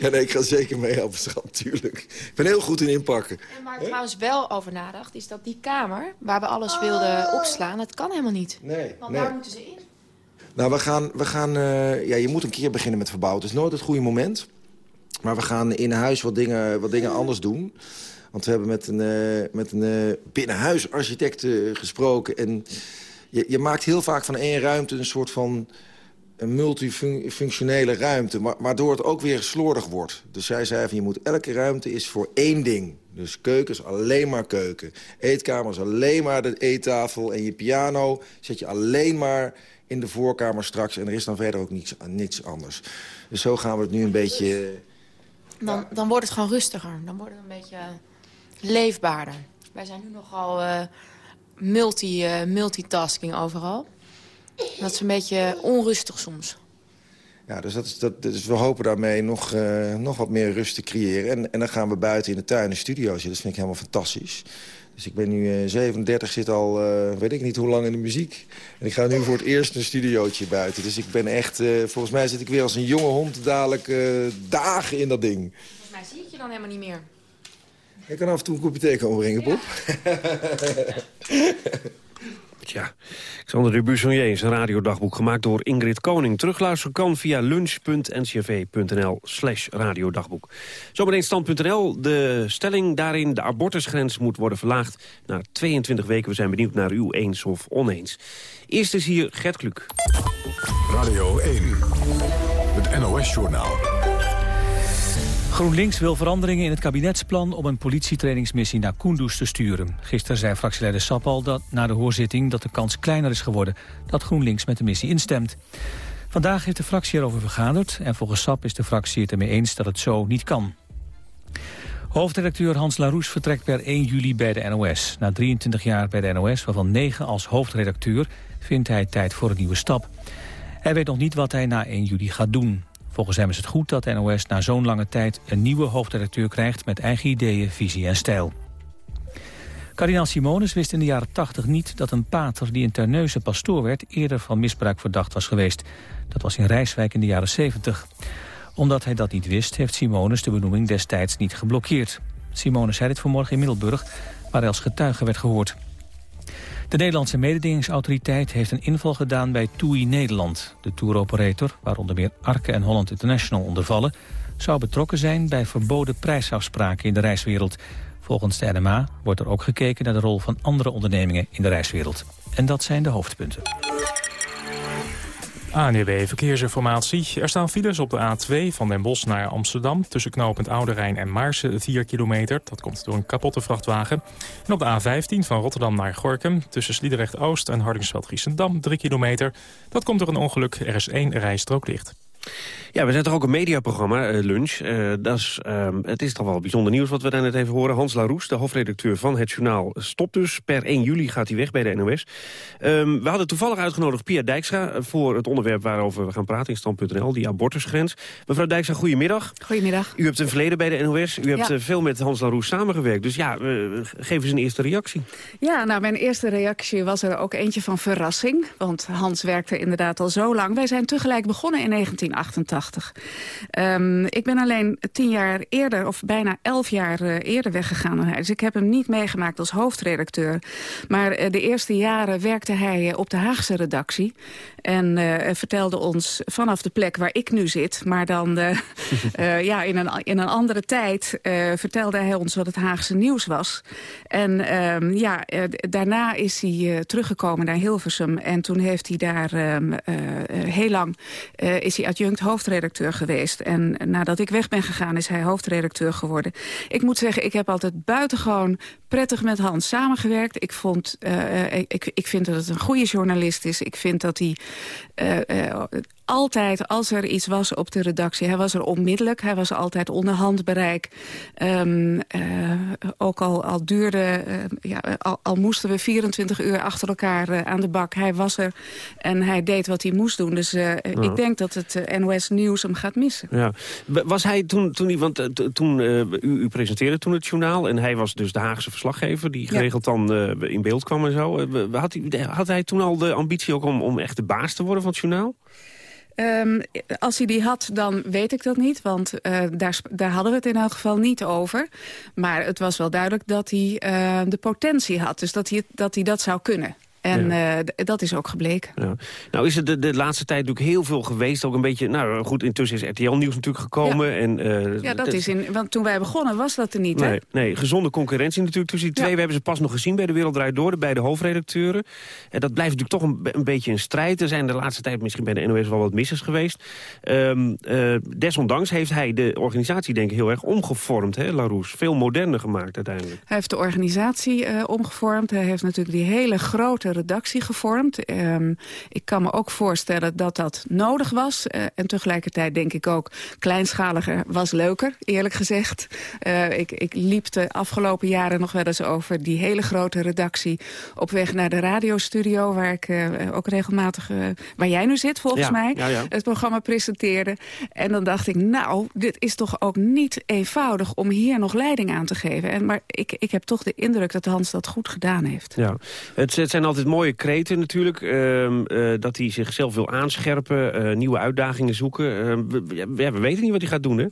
Speaker 16: ja, nee, ik ga zeker mee helpen, schat, natuurlijk. Ik ben heel goed in inpakken.
Speaker 18: En waar ik trouwens wel over nadacht, is dat die kamer... waar we alles wilden opslaan, dat kan helemaal niet.
Speaker 16: Nee,
Speaker 18: Want
Speaker 16: nee.
Speaker 18: daar moeten ze in.
Speaker 16: Nou, we gaan... We gaan eh, ja, je moet een keer beginnen met verbouwen. Het is nooit het goede moment. Maar we gaan in huis wat dingen, wat dingen anders doen. Want we hebben met een, eh, met een eh, binnenhuisarchitect eh, gesproken. En je, je maakt heel vaak van één ruimte een soort van een multifunctionele ruimte. Maar, waardoor het ook weer slordig wordt. Dus zij zei van je moet elke ruimte is voor één ding. Dus keukens alleen maar keuken. Eetkamers alleen maar de eettafel. En je piano zet je alleen maar in de voorkamer straks. En er is dan verder ook niks, niks anders. Dus zo gaan we het nu een beetje...
Speaker 18: Dan, dan wordt het gewoon rustiger. Dan wordt het een beetje leefbaarder. Wij zijn nu nogal eh, multi, eh, multitasking overal. Dat is een beetje onrustig soms.
Speaker 16: Ja, dus, dat is, dat, dus we hopen daarmee nog, eh, nog wat meer rust te creëren. En, en dan gaan we buiten in de tuin een studio zitten. Dat vind ik helemaal fantastisch. Dus ik ben nu eh 37, zit al eh, weet ik niet hoe lang in de muziek. En ik ga nu voor het eerst een studiootje buiten. Dus ik ben echt, eh, volgens mij zit ik weer als een jonge hond dadelijk eh, dagen in dat ding.
Speaker 18: Volgens mij zie ik je dan helemaal niet meer.
Speaker 16: Ik kan af en toe een kopje thee komen brengen, Bob.
Speaker 12: Tja, Xander de Buissonnier is een radiodagboek gemaakt door Ingrid Koning. Terugluisteren kan via lunch.ncv.nl slash radiodagboek. Zometeen stand.nl. De stelling daarin, de abortusgrens moet worden verlaagd naar 22 weken. We zijn benieuwd naar u eens of oneens. Eerst is hier Gert Kluk.
Speaker 1: Radio 1, het NOS-journaal.
Speaker 2: GroenLinks wil veranderingen in het kabinetsplan om een politietrainingsmissie naar Kunduz te sturen. Gisteren zei fractieleider Sap al dat, na de hoorzitting dat de kans kleiner is geworden dat GroenLinks met de missie instemt. Vandaag heeft de fractie erover vergaderd en volgens Sap is de fractie het ermee eens dat het zo niet kan. Hoofdredacteur Hans Laroes vertrekt per 1 juli bij de NOS. Na 23 jaar bij de NOS, waarvan 9 als hoofdredacteur, vindt hij tijd voor een nieuwe stap. Hij weet nog niet wat hij na 1 juli gaat doen. Volgens hem is het goed dat de NOS na zo'n lange tijd een nieuwe hoofdredacteur krijgt met eigen ideeën, visie en stijl. Kardinaal Simonis wist in de jaren 80 niet dat een pater die in Terneuzen pastoor werd eerder van misbruik verdacht was geweest. Dat was in Rijswijk in de jaren 70. Omdat hij dat niet wist, heeft Simonis de benoeming destijds niet geblokkeerd. Simonis zei dit vanmorgen in Middelburg, waar hij als getuige werd gehoord. De Nederlandse mededingingsautoriteit heeft een inval gedaan bij TUI Nederland. De touroperator, waar onder meer Arke en Holland International onder vallen... zou betrokken zijn bij verboden prijsafspraken in de reiswereld. Volgens de NMA wordt er ook gekeken naar de rol van andere ondernemingen in de reiswereld. En dat zijn de hoofdpunten.
Speaker 19: ANUW Verkeersinformatie. Er staan files op de A2 van Den Bosch naar Amsterdam... tussen knooppunt Oude Rijn en Maarsen, 4 kilometer. Dat komt door een kapotte vrachtwagen. En op de A15 van Rotterdam naar Gorkum... tussen Sliedrecht-Oost en Hardingsveld-Giessendam, 3 kilometer. Dat komt door een ongeluk. Er is één rijstrook dicht.
Speaker 12: Ja, we zijn toch ook een mediaprogramma, uh, Lunch. Uh, dat is, uh, het is toch wel bijzonder nieuws wat we daar net even horen. Hans Laroes, de hoofdredacteur van het journaal, stopt dus. Per 1 juli gaat hij weg bij de NOS. Um, we hadden toevallig uitgenodigd Pia Dijkstra... voor het onderwerp waarover we gaan praten in stand.nl, die abortusgrens. Mevrouw Dijkstra, goedemiddag.
Speaker 20: Goedemiddag.
Speaker 12: U hebt een verleden bij de NOS. U hebt
Speaker 20: ja.
Speaker 12: veel met Hans Laroes samengewerkt. Dus ja, geef eens een eerste reactie.
Speaker 20: Ja, nou, mijn eerste reactie was er ook eentje van verrassing. Want Hans werkte inderdaad al zo lang. Wij zijn tegelijk begonnen in 1988. Um, ik ben alleen tien jaar eerder, of bijna elf jaar uh, eerder weggegaan dan hij. Dus ik heb hem niet meegemaakt als hoofdredacteur. Maar uh, de eerste jaren werkte hij uh, op de Haagse redactie. En vertelde ons vanaf de plek waar ik nu zit... maar dan ja, in, een, in een andere tijd vertelde hij ons wat het Haagse nieuws was. En ja, daarna is hij teruggekomen naar Hilversum. En toen heeft hij daar heel lang is hij adjunct hoofdredacteur geweest. En nadat ik weg ben gegaan is hij hoofdredacteur geworden. Ik moet zeggen, ik heb altijd buitengewoon prettig met Hans samengewerkt. Ik, vond, uh, ik, ik vind dat het een goede journalist is. Ik vind dat hij uh, altijd, als er iets was op de redactie... hij was er onmiddellijk, hij was altijd onder handbereik. Um, ook al, al duurde, uh, ja, al, al, moesten we 24 uur achter elkaar uh, aan de bak. Hij was er en hij deed wat hij moest doen. Dus ja. ik denk dat het NOS Nieuws hem gaat missen.
Speaker 12: Ja. Was hij toen, toen hij, want toen, u, u, presenteerde toen het journaal... en hij was dus de Haagse verslaggever die geregeld ja. dan in beeld kwam en zo. Had hij, had hij toen al de ambitie ook om, om echt de baas te worden van het journaal?
Speaker 20: Um, als hij die had, dan weet ik dat niet. Want uh, daar, daar hadden we het in elk geval niet over. Maar het was wel duidelijk dat hij uh, de potentie had. Dus dat hij, dat hij dat zou kunnen. En ja. uh, dat is ook gebleken.
Speaker 12: Ja. Nou is er de, de laatste tijd natuurlijk heel veel geweest. Ook een beetje, nou goed, intussen is RTL Nieuws natuurlijk gekomen.
Speaker 20: Ja,
Speaker 12: en,
Speaker 20: uh, ja dat is in, want toen wij begonnen was dat er niet,
Speaker 12: nee,
Speaker 20: hè?
Speaker 12: Nee, gezonde concurrentie natuurlijk tussen die twee. We hebben ze pas nog gezien bij De Wereld Draait Door, de beide hoofdredacteuren. En dat blijft natuurlijk toch een, een beetje een strijd. Er zijn de laatste tijd misschien bij de NOS wel wat missers geweest. Um, uh, desondanks heeft hij de organisatie denk ik heel erg omgevormd, hè, Larousse? Veel moderner gemaakt uiteindelijk.
Speaker 20: Hij heeft de organisatie omgevormd. Hij heeft natuurlijk die hele grote redactie gevormd. Um, ik kan me ook voorstellen dat dat nodig was. Uh, en tegelijkertijd denk ik ook kleinschaliger was leuker, eerlijk gezegd. Uh, ik, ik liep de afgelopen jaren nog wel eens over die hele grote redactie... op weg naar de radiostudio, waar ik uh, ook regelmatig... waar jij nu zit, volgens
Speaker 12: ja,
Speaker 20: mij,
Speaker 12: ja, ja.
Speaker 20: het programma presenteerde. En dan dacht ik, nou, dit is toch ook niet eenvoudig... om hier nog leiding aan te geven. En, maar ik, ik heb toch de indruk dat Hans dat goed gedaan heeft.
Speaker 12: Ja, het, het zijn altijd mooie kreten natuurlijk. Uh, uh, dat hij zichzelf wil aanscherpen, uh, nieuwe uitdagingen zoeken. Uh, we, ja, we weten niet wat hij gaat doen, hè?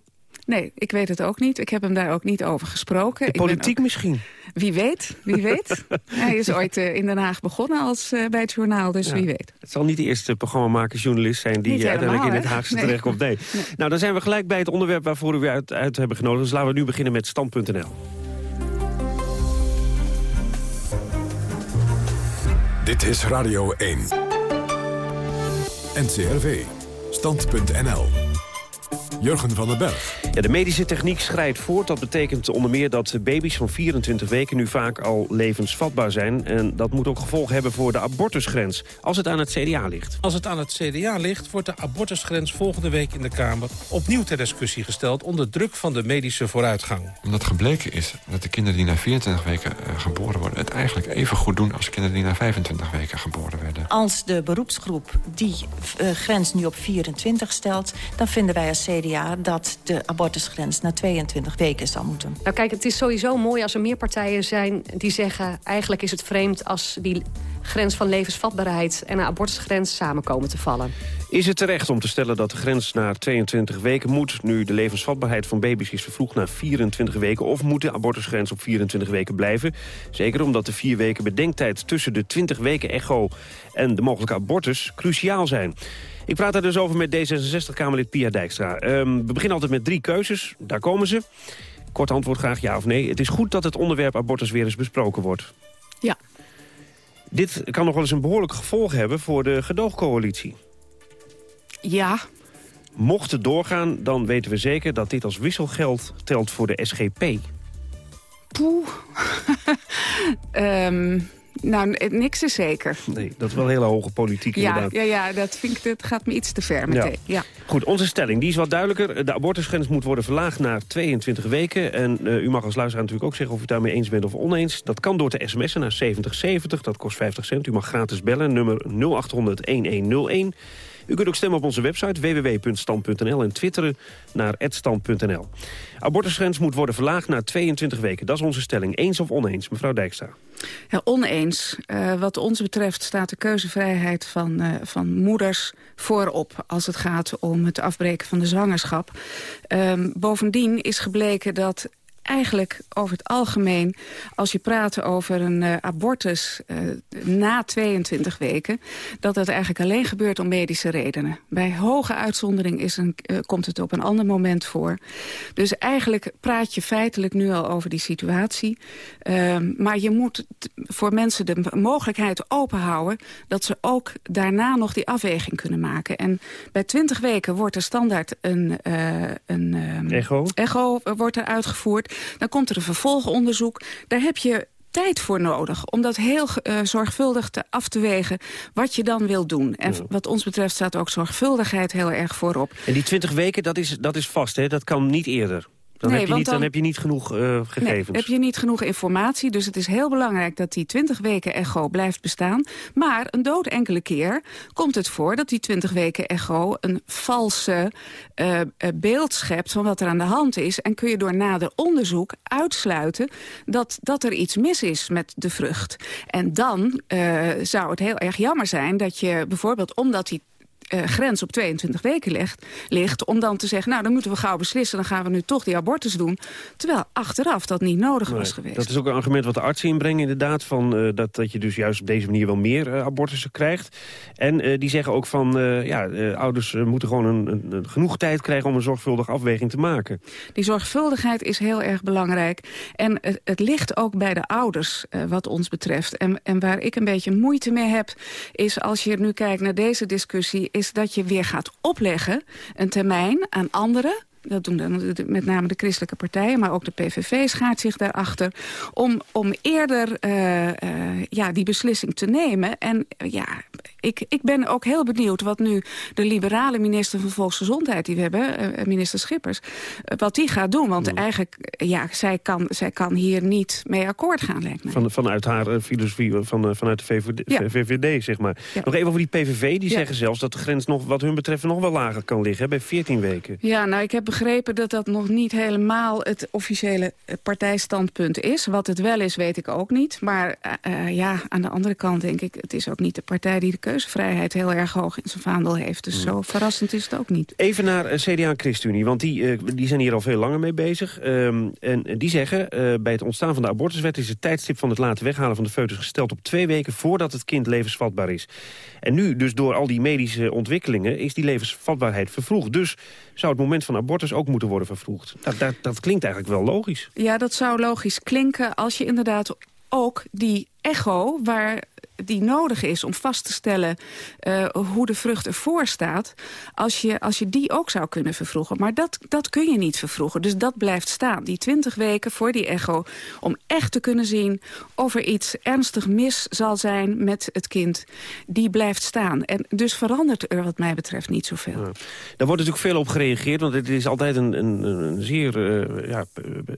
Speaker 20: Nee, ik weet het ook niet. Ik heb hem daar ook niet over gesproken.
Speaker 12: De politiek
Speaker 20: ook...
Speaker 12: misschien?
Speaker 20: Wie weet, wie weet. Hij is ooit uh, in Den Haag begonnen als uh, bij het journaal, dus ja. wie weet.
Speaker 12: Het zal niet de eerste programmamaker-journalist zijn... die uiteindelijk in het Haagse nee. terechtkomt. Nee. nee. Nou, dan zijn we gelijk bij het onderwerp waarvoor we uit, uit hebben genodigd. Dus laten we nu beginnen met Stand.nl.
Speaker 1: Dit is Radio 1. NCRV. Stand.nl. Jurgen van den Berg.
Speaker 12: Ja, de medische techniek schrijdt voort. Dat betekent onder meer dat baby's van 24 weken nu vaak al levensvatbaar zijn. En dat moet ook gevolgen hebben voor de abortusgrens, als het aan het CDA ligt.
Speaker 21: Als het aan het CDA ligt, wordt de abortusgrens volgende week in de Kamer opnieuw ter discussie gesteld onder druk van de medische vooruitgang.
Speaker 22: Omdat gebleken is dat de kinderen die na 24 weken uh, geboren worden... het eigenlijk even goed doen als de kinderen die na 25 weken geboren werden.
Speaker 23: Als de beroepsgroep die uh, grens nu op 24 stelt, dan vinden wij als CDA CDA dat de abortusgrens na 22 weken zou moeten.
Speaker 24: Nou kijk, het is sowieso mooi als er meer partijen zijn die zeggen... eigenlijk is het vreemd als die grens van levensvatbaarheid en een abortusgrens samenkomen te vallen.
Speaker 12: Is het terecht om te stellen dat de grens naar 22 weken moet... nu de levensvatbaarheid van baby's is vervroegd naar 24 weken... of moet de abortusgrens op 24 weken blijven? Zeker omdat de vier weken bedenktijd tussen de 20 weken echo... en de mogelijke abortus cruciaal zijn. Ik praat daar dus over met D66-Kamerlid Pia Dijkstra. Um, we beginnen altijd met drie keuzes. Daar komen ze. Kort antwoord graag ja of nee. Het is goed dat het onderwerp abortus weer eens besproken wordt.
Speaker 20: Ja.
Speaker 12: Dit kan nog wel eens een behoorlijk gevolg hebben voor de gedoogcoalitie.
Speaker 20: Ja.
Speaker 12: Mocht het doorgaan, dan weten we zeker dat dit als wisselgeld telt voor de SGP.
Speaker 20: Poeh. um... Nou, niks is zeker.
Speaker 12: Nee, dat is wel hele hoge politiek
Speaker 20: ja,
Speaker 12: inderdaad.
Speaker 20: Ja, ja dat, vind ik, dat gaat me iets te ver meteen. Ja. ja.
Speaker 12: Goed, onze stelling die is wat duidelijker. De abortusgrens moet worden verlaagd naar 22 weken. En uh, u mag als luisteraar natuurlijk ook zeggen of u daarmee eens bent of oneens. Dat kan door te sms'en naar 7070, dat kost 50 cent. U mag gratis bellen, nummer 0800-1101. U kunt ook stemmen op onze website www.stand.nl en twitteren naar @stand.nl. Abortusgrens moet worden verlaagd naar 22 weken. Dat is onze stelling. Eens of oneens, mevrouw Dijkstra?
Speaker 20: Ja, oneens. Uh, wat ons betreft staat de keuzevrijheid van, uh, van moeders voorop... als het gaat om het afbreken van de zwangerschap. Uh, bovendien is gebleken dat eigenlijk over het algemeen, als je praat over een uh, abortus uh, na 22 weken, dat dat eigenlijk alleen gebeurt om medische redenen. Bij hoge uitzondering is een, uh, komt het op een ander moment voor. Dus eigenlijk praat je feitelijk nu al over die situatie. maar je moet voor mensen de mogelijkheid openhouden dat ze ook daarna nog die afweging kunnen maken. En bij 20 weken wordt er standaard een, een
Speaker 12: echo,
Speaker 20: echo wordt er uitgevoerd. Dan komt er een vervolgonderzoek. Daar heb je tijd voor nodig om dat heel uh, zorgvuldig te af te wegen wat je dan wil doen. En wat ons betreft staat ook zorgvuldigheid heel erg voorop.
Speaker 12: En die 20 weken, dat is, dat is vast, hè? dat kan niet eerder? Dan, nee, heb je niet, dan, heb je niet genoeg uh, gegevens.
Speaker 20: Nee, heb je niet genoeg informatie. Dus het is heel belangrijk dat die 20 weken echo blijft bestaan. Maar een dood enkele keer komt het voor dat die 20 weken echo... een valse uh, beeld schept van wat er aan de hand is. En kun je door nader onderzoek uitsluiten dat, dat er iets mis is met de vrucht. En dan uh, zou het heel erg jammer zijn dat je bijvoorbeeld omdat die uh, grens op 22 weken ligt, ligt... om dan te zeggen, nou, dan moeten we gauw beslissen... dan gaan we nu toch die abortus doen. Terwijl achteraf dat niet nodig was geweest.
Speaker 12: Dat is ook een argument wat de artsen inbrengen inderdaad... Van, uh, dat, dat je dus juist op deze manier wel meer uh, abortussen krijgt. En die zeggen ook van, ja, ouders moeten gewoon een, een, een, genoeg tijd krijgen... om een zorgvuldige afweging te maken.
Speaker 20: Die zorgvuldigheid is heel erg belangrijk. En het, het ligt ook bij de ouders, wat ons betreft. En, en waar ik een beetje moeite mee heb... is als je nu kijkt naar deze discussie is dat je weer gaat opleggen een termijn aan anderen dat doen dan met name de christelijke partijen, maar ook de PVV schaart zich daarachter... om, om eerder uh, uh, ja, die beslissing te nemen. En ja, ik, ik ben ook heel benieuwd wat nu de liberale minister van Volksgezondheid... die we hebben, uh, minister Schippers, wat die gaat doen. Want eigenlijk, ja, zij kan, zij kan hier niet mee akkoord gaan, lijkt mij.
Speaker 12: Van, vanuit haar filosofie, van, vanuit de VVD, ja. VVD zeg maar. Ja. Nog even over die PVV, die zeggen zelfs dat de grens nog, wat hun betreft nog wel lager kan liggen, bij 14 weken.
Speaker 20: Ja, nou, ik heb begrepen dat dat nog niet helemaal het officiële partijstandpunt is. Wat het wel is, weet ik ook niet. Maar uh, ja, aan de andere kant denk ik... het is ook niet de partij die de keuzevrijheid heel erg hoog in zijn vaandel heeft. Dus zo verrassend is het ook niet.
Speaker 12: Even naar uh, CDA en ChristenUnie, want die, uh, die zijn hier al veel langer mee bezig. Um, en die zeggen, bij het ontstaan van de abortuswet... is het tijdstip van het laten weghalen van de foetus gesteld op twee weken... voordat het kind levensvatbaar is. En nu, dus door al die medische ontwikkelingen... is die levensvatbaarheid vervroegd. Dus zou het moment van abortus ook moeten worden vervroegd. Dat, dat, dat klinkt eigenlijk wel logisch.
Speaker 20: Ja, dat zou logisch klinken als je inderdaad ook die echo... waar die nodig is om vast te stellen uh, hoe de vrucht ervoor staat... Als je, als je die ook zou kunnen vervroegen. Maar dat, dat kun je niet vervroegen, dus dat blijft staan. Die 20 weken voor die echo, om echt te kunnen zien... of er iets ernstig mis zal zijn met het kind, die blijft staan. En dus verandert er wat mij betreft niet zoveel.
Speaker 12: Daar wordt natuurlijk veel op gereageerd, want het is altijd een, een, een zeer uh, ja,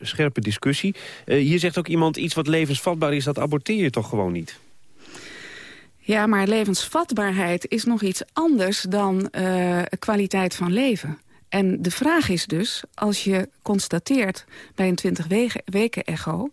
Speaker 12: scherpe discussie. Uh, hier zegt ook iemand, iets wat levensvatbaar is, dat aborteer je toch gewoon niet?
Speaker 20: Ja, maar levensvatbaarheid is nog iets anders dan uh, kwaliteit van leven. En de vraag is dus, als je constateert bij een 20 weken echo...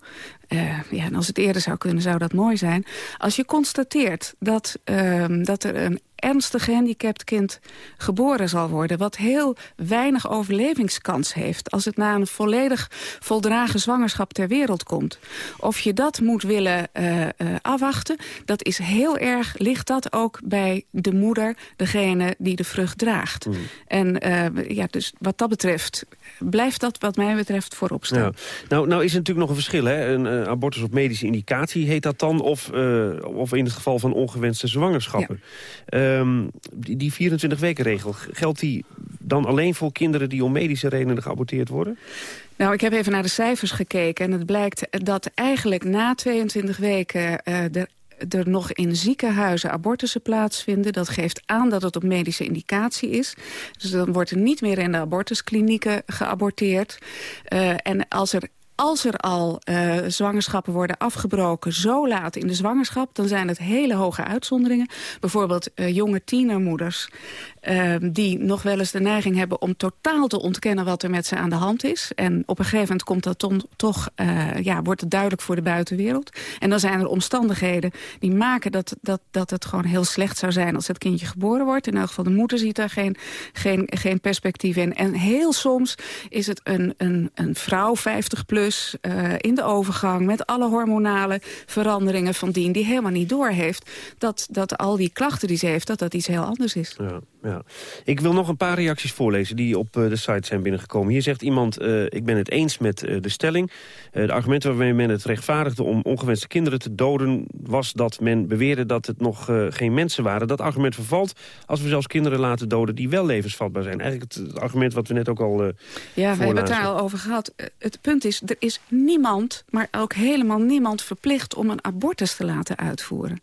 Speaker 20: Uh, ja, en als het eerder zou kunnen, zou dat mooi zijn. Als je constateert dat, uh, dat er een ernstig gehandicapt kind geboren zal worden... wat heel weinig overlevingskans heeft... als het na een volledig voldragen zwangerschap ter wereld komt. Of je dat moet willen uh, uh, afwachten, dat is heel erg... ligt dat ook bij de moeder, degene die de vrucht draagt. Mm. En uh, ja, dus wat dat betreft blijft dat wat mij betreft voorop staan.
Speaker 12: Nou, nou is er natuurlijk nog een verschil. Hè? Een abortus op medische indicatie heet dat dan... of, of in het geval van ongewenste zwangerschappen. Ja. Um, die, die 24 weken regel, geldt die dan alleen voor kinderen die om medische redenen geaborteerd worden?
Speaker 20: Nou, ik heb even naar de cijfers gekeken en het blijkt dat eigenlijk na 22 weken uh, er er nog in ziekenhuizen abortussen plaatsvinden. Dat geeft aan dat het op medische indicatie is. Dus dan wordt er niet meer in de abortusklinieken geaborteerd. Uh, en als er als er al uh, zwangerschappen worden afgebroken zo laat in de zwangerschap... dan zijn het hele hoge uitzonderingen. Bijvoorbeeld uh, jonge tienermoeders uh, die nog wel eens de neiging hebben... om totaal te ontkennen wat er met ze aan de hand is. En op een gegeven moment komt dat toch, uh, ja, wordt het duidelijk voor de buitenwereld. En dan zijn er omstandigheden die maken dat, dat, dat het gewoon heel slecht zou zijn... als het kindje geboren wordt. In elk geval de moeder ziet daar geen, geen, geen perspectief in. En heel soms is het een, een, een vrouw, 50 plus, uh, in de overgang... met alle hormonale veranderingen van dien... die helemaal niet doorheeft dat, dat al die klachten die ze heeft, dat dat iets heel anders is.
Speaker 12: Ja. Ja. Ik wil nog een paar reacties voorlezen die op eh, de site zijn binnengekomen. Hier zegt iemand, eh, ik ben het eens met eh, de stelling. de argumenten waarmee men het rechtvaardigde om ongewenste kinderen te doden... was dat men beweerde dat het nog geen mensen waren. Dat argument vervalt als we zelfs kinderen laten doden die wel levensvatbaar zijn. Eigenlijk het, argument wat we net ook al
Speaker 20: Ja, we hebben het daar al over gehad. Het punt is, er is niemand, maar ook helemaal niemand verplicht... om een abortus te laten uitvoeren.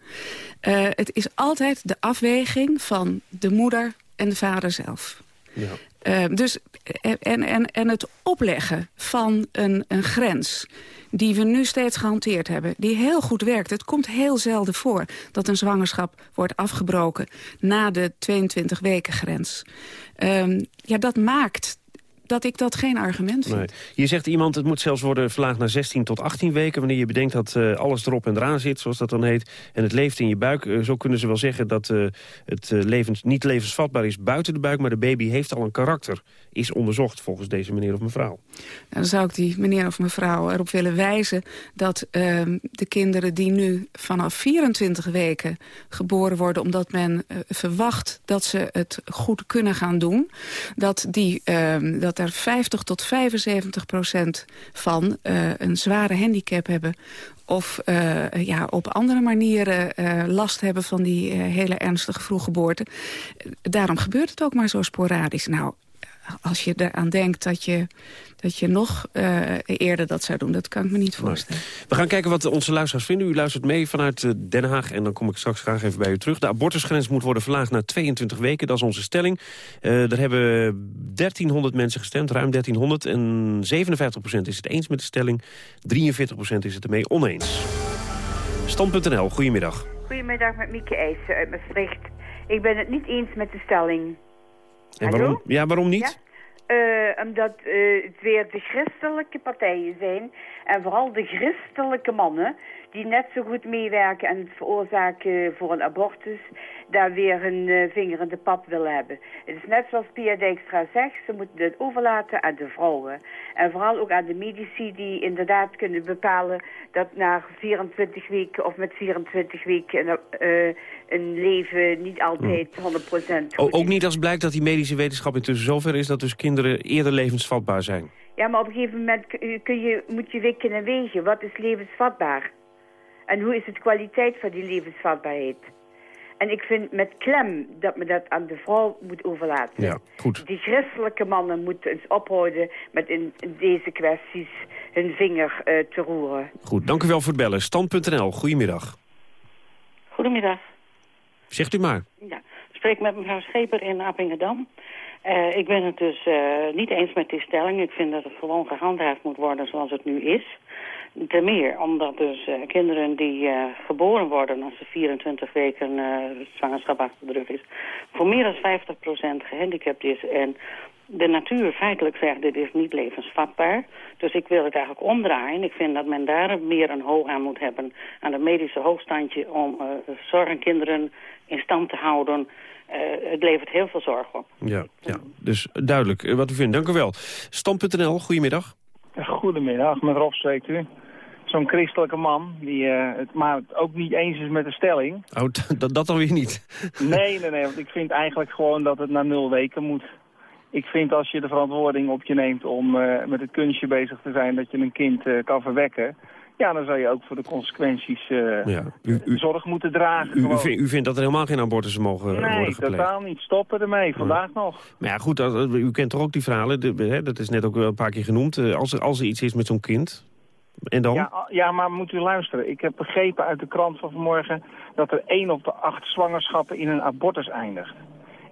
Speaker 20: het is altijd de afweging van de moeder en de vader zelf. Ja. Uh, dus, en, en, en het opleggen van een, een grens die we nu steeds gehanteerd hebben, die heel goed werkt. Het komt heel zelden voor dat een zwangerschap wordt afgebroken na de 22 weken grens. Uh, ja, dat maakt dat ik dat geen argument vind. Nee.
Speaker 12: Je zegt iemand, het moet zelfs worden verlaagd naar 16 tot 18 weken... wanneer je bedenkt dat uh, alles erop en eraan zit, zoals dat dan heet... en het leeft in je buik. Uh, zo kunnen ze wel zeggen dat uh, het levens, niet levensvatbaar is buiten de buik... maar de baby heeft al een karakter, is onderzocht volgens deze meneer of mevrouw. Nou,
Speaker 20: dan zou ik die meneer of mevrouw erop willen wijzen... dat ehm, de kinderen die nu vanaf 24 weken geboren worden... omdat men verwacht dat ze het goed kunnen gaan doen... dat, die, ehm, dat er 50 tot 75 procent van uh, een zware handicap hebben of uh, ja, op andere manieren uh, last hebben van die hele ernstige vroeggeboorte. Daarom gebeurt het ook maar zo sporadisch. Nou, als je eraan denkt dat je, dat je nog uh, eerder dat zou doen. Dat kan ik me niet voorstellen.
Speaker 12: We gaan kijken wat onze luisteraars vinden. U luistert mee vanuit uh, Den Haag en dan kom ik straks graag even bij u terug. De abortusgrens moet worden verlaagd naar 22 weken. Dat is onze stelling. Uh, er hebben 1300 mensen gestemd, ruim 1300. En 57% is het eens met de stelling. 43% is het ermee oneens. Stand.nl, goedemiddag.
Speaker 25: Goedemiddag met Mieke Eijssen uit Maastricht. Ik ben het niet eens met de stelling.
Speaker 12: En waarom, ja, waarom niet?
Speaker 25: Uh, omdat uh, het weer de christelijke partijen zijn. En vooral de christelijke mannen die net zo goed meewerken en het veroorzaken voor een abortus, daar weer een uh, vinger in de pap willen hebben. Het is net zoals Pia Dijkstra zegt, ze moeten het overlaten aan de vrouwen. En vooral ook aan de medici die inderdaad kunnen bepalen dat na 24 weken of met 24 weken uh, een leven niet altijd 100% goed
Speaker 12: Ook niet als blijkt dat die medische wetenschap intussen zover is dat dus kinderen eerder levensvatbaar zijn.
Speaker 25: Ja, maar op een gegeven moment kun je, moet je wikken en wegen. Wat is levensvatbaar? En hoe is het kwaliteit van die levensvatbaarheid? En ik vind met klem dat men dat aan de vrouw moet overlaten.
Speaker 12: Ja, goed.
Speaker 25: Die christelijke mannen moeten eens ophouden met in, deze kwesties hun vinger uh, te roeren.
Speaker 12: Goed, dank u wel voor het bellen. Stand.nl, goedemiddag.
Speaker 26: Goedemiddag.
Speaker 12: Zegt u maar.
Speaker 26: Ja, ik spreek met mevrouw Scheper in Appingedam. Uh, ik ben het dus uh, niet eens met die stelling. Ik vind dat het gewoon gehandhaafd moet worden zoals het nu is. Ten meer omdat dus uh, kinderen die geboren worden als ze 24 weken zwangerschap achter de rug is, voor meer dan 50% gehandicapt is. En de natuur feitelijk zegt dit is niet levensvatbaar. Dus ik wil het eigenlijk omdraaien. Ik vind dat men daar meer een hoog aan moet hebben aan het medische hoogstandje om zorgenkinderen in stand te houden. Het levert heel veel zorg op.
Speaker 12: Ja, ja, dus duidelijk wat u vindt. Dank u wel. Stam.nl, goedemiddag.
Speaker 27: Goedemiddag, met Rob spreekt u. Zo'n christelijke man, die uh, het maar ook niet eens is met de stelling.
Speaker 12: Oh, dat, dat dan weer niet?
Speaker 27: nee, nee, nee, want ik vind eigenlijk gewoon dat het na nul weken moet. Ik vind als je de verantwoording op je neemt om uh, met het kunstje bezig te zijn dat je een kind uh, kan verwekken... Ja, dan zou je ook voor de consequenties ja. u, u, zorg moeten dragen.
Speaker 12: U, u, vindt, u, vindt dat er helemaal geen abortussen mogen
Speaker 27: nee,
Speaker 12: worden gepleegd?
Speaker 27: Nee, totaal niet. Stoppen ermee. Vandaag nog.
Speaker 12: Maar ja, goed, u kent toch ook die verhalen. De, hè, dat is net ook wel een paar keer genoemd. Als er, als er iets is met zo'n kind, en dan?
Speaker 27: Ja, ja, maar moet u luisteren. Ik heb begrepen uit de krant van vanmorgen... dat er één op de acht zwangerschappen in een abortus eindigt.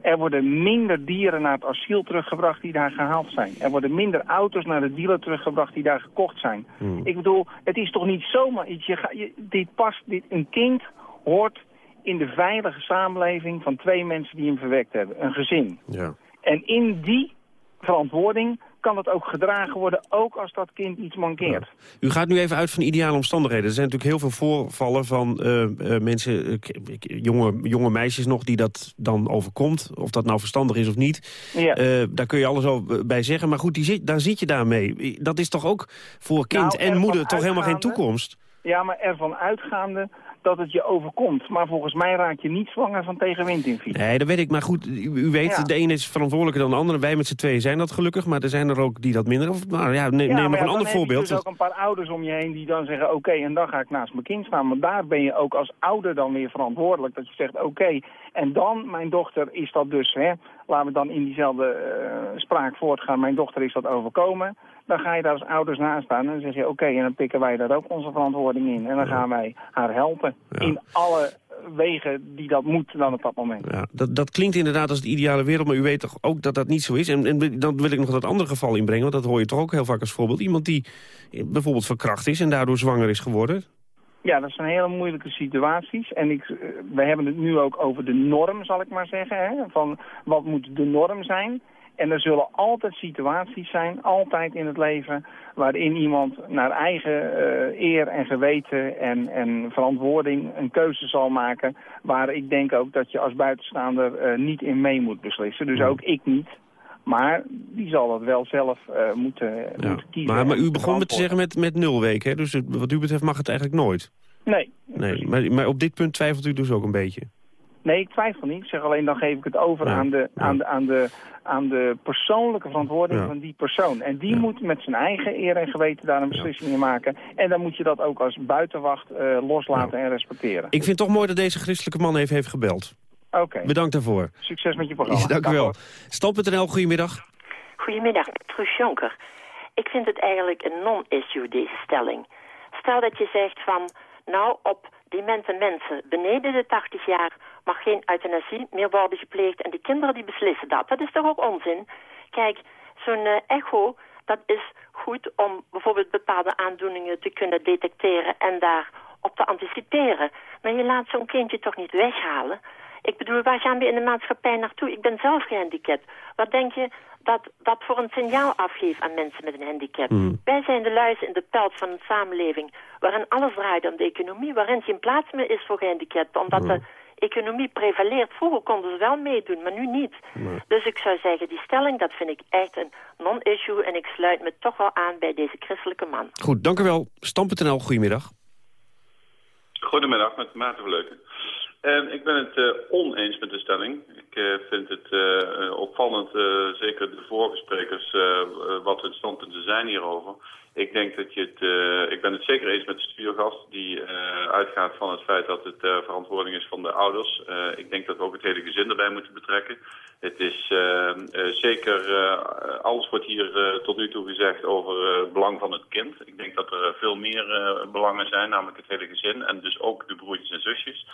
Speaker 27: Er worden minder dieren naar het asiel teruggebracht die daar gehaald zijn. Er worden minder auto's naar de dealer teruggebracht die daar gekocht zijn. Hmm. Ik bedoel, het is toch niet zomaar iets... Je, je, dit past, dit, een kind hoort in de veilige samenleving van twee mensen die hem verwekt hebben. Een gezin.
Speaker 12: Ja.
Speaker 27: En in die verantwoording kan het ook gedragen worden, ook als dat kind iets mankeert.
Speaker 12: U gaat nu even uit van ideale omstandigheden. Er zijn natuurlijk heel veel voorvallen van uh, uh, mensen, uh, jonge, jonge meisjes nog, die dat dan overkomt. Of dat nou verstandig is of niet.
Speaker 27: Ja.
Speaker 12: daar kun je alles over bij zeggen. Maar goed, die zit, daar zit je daarmee. Dat is toch ook voor kind nou, en moeder toch helemaal geen toekomst?
Speaker 27: Ja, maar ervan uitgaande dat het je overkomt. Maar volgens mij raak je niet zwanger van tegenwind in fietsen.
Speaker 12: Nee, dat weet ik. Maar goed, u, u weet,
Speaker 27: Ja.
Speaker 12: de ene is verantwoordelijker dan de andere. Wij met z'n tweeën zijn dat gelukkig, maar er zijn er ook die dat minder... Of, nou ja, ne-
Speaker 27: Ja,
Speaker 12: neem
Speaker 27: maar
Speaker 12: nog een ander voorbeeld.
Speaker 27: je dus ook een paar ouders om je heen die dan zeggen... oké, en dan ga ik naast mijn kind staan. Maar daar ben je ook als ouder dan weer verantwoordelijk. Dat je zegt, oké, en dan, mijn dochter is dat dus... Hè, laten we dan in diezelfde eh, spraak voortgaan. Mijn dochter is dat overkomen. Dan ga je daar als ouders naast staan en dan zeg je... oké, en dan pikken wij daar ook onze verantwoording in. En dan gaan wij haar helpen. In alle wegen die dat moet dan op dat moment.
Speaker 12: Ja, dat, dat klinkt inderdaad als de ideale wereld, maar u weet toch ook dat dat niet zo is? En, en dan wil ik nog dat andere geval inbrengen, want dat hoor je toch ook heel vaak als voorbeeld. Iemand die bijvoorbeeld verkracht is en daardoor zwanger is geworden.
Speaker 27: Ja, dat zijn hele moeilijke situaties. En ik, eh, we hebben het nu ook over de norm, zal ik maar zeggen. Hè? Van wat moet de norm zijn? En er zullen altijd situaties zijn, altijd in het leven... waarin iemand naar eigen eh, eer en geweten en, en verantwoording een keuze zal maken... waar ik denk ook dat je als buitenstaander eh, niet in mee moet beslissen. Dus ook ik niet. Maar die zal dat wel zelf eh, moeten, moeten kiezen.
Speaker 12: Maar, maar u begon met te zeggen met, met nul weken, hè? dus het- wat u betreft mag het eigenlijk nooit.
Speaker 27: Nee,
Speaker 12: Nee, maar, maar op dit punt twijfelt u dus ook een beetje.
Speaker 27: Nee, ik twijfel niet. Ik zeg alleen, dan geef ik het over
Speaker 12: Ja,
Speaker 27: aan, de,
Speaker 12: ja.
Speaker 27: aan, de, aan, de, aan de persoonlijke verantwoording
Speaker 12: Ja.
Speaker 27: van die persoon. En die moet met zijn eigen eer en geweten daar een beslissing in maken. En dan moet je dat ook als buitenwacht eh, loslaten en respecteren.
Speaker 12: Ik vind het toch mooi dat deze christelijke man even heeft gebeld.
Speaker 27: Oké.
Speaker 12: Bedankt daarvoor.
Speaker 27: Succes met je programma.
Speaker 12: Dank u wel. Stam.nl, goedemiddag.
Speaker 28: Goedemiddag, Truus Jonker. Ik vind het eigenlijk een non-issue, deze stelling. Stel dat je zegt van, nou, op demente mensen beneden de 80 jaar mag geen euthanasie meer worden gepleegd en de kinderen die beslissen dat. Dat is toch ook onzin? Kijk, zo'n eh, echo, dat is goed om bijvoorbeeld bepaalde aandoeningen te kunnen detecteren en daar op te anticiperen. Maar je laat zo'n kindje toch niet weghalen? Ik bedoel, waar gaan we in de maatschappij naartoe? Ik ben zelf gehandicapt. Wat denk je dat dat voor een signaal afgeeft aan mensen met een handicap? Wij zijn de luizen in de pelt van een samenleving... waarin alles draait om de economie... waarin geen plaats meer is voor gehandicapten... omdat de economie prevaleert. Vroeger konden ze wel meedoen, maar nu niet. Dus ik zou zeggen, die stelling, dat vind ik echt een non-issue... en ik sluit me toch wel aan bij deze christelijke man.
Speaker 12: Goed, dank u wel. Stam.nl, goedemiddag.
Speaker 29: Goedemiddag, met Maarten Verleuken. En ik ben het eh, oneens met de stelling. Ik eh, vind het eh, opvallend, zeker de vorige sprekers, eh, wat hun standpunten zijn hierover. Ik denk dat je het, eh, ik ben het zeker eens met de stuurgast die eh, uitgaat van het feit dat het eh, verantwoording is van de ouders. Ik denk dat we ook het hele gezin erbij moeten betrekken. Het is eh, eh, zeker, alles wordt hier tot nu toe gezegd over het belang van het kind. Ik denk dat er veel meer belangen zijn, namelijk het hele gezin en dus ook de broertjes en zusjes.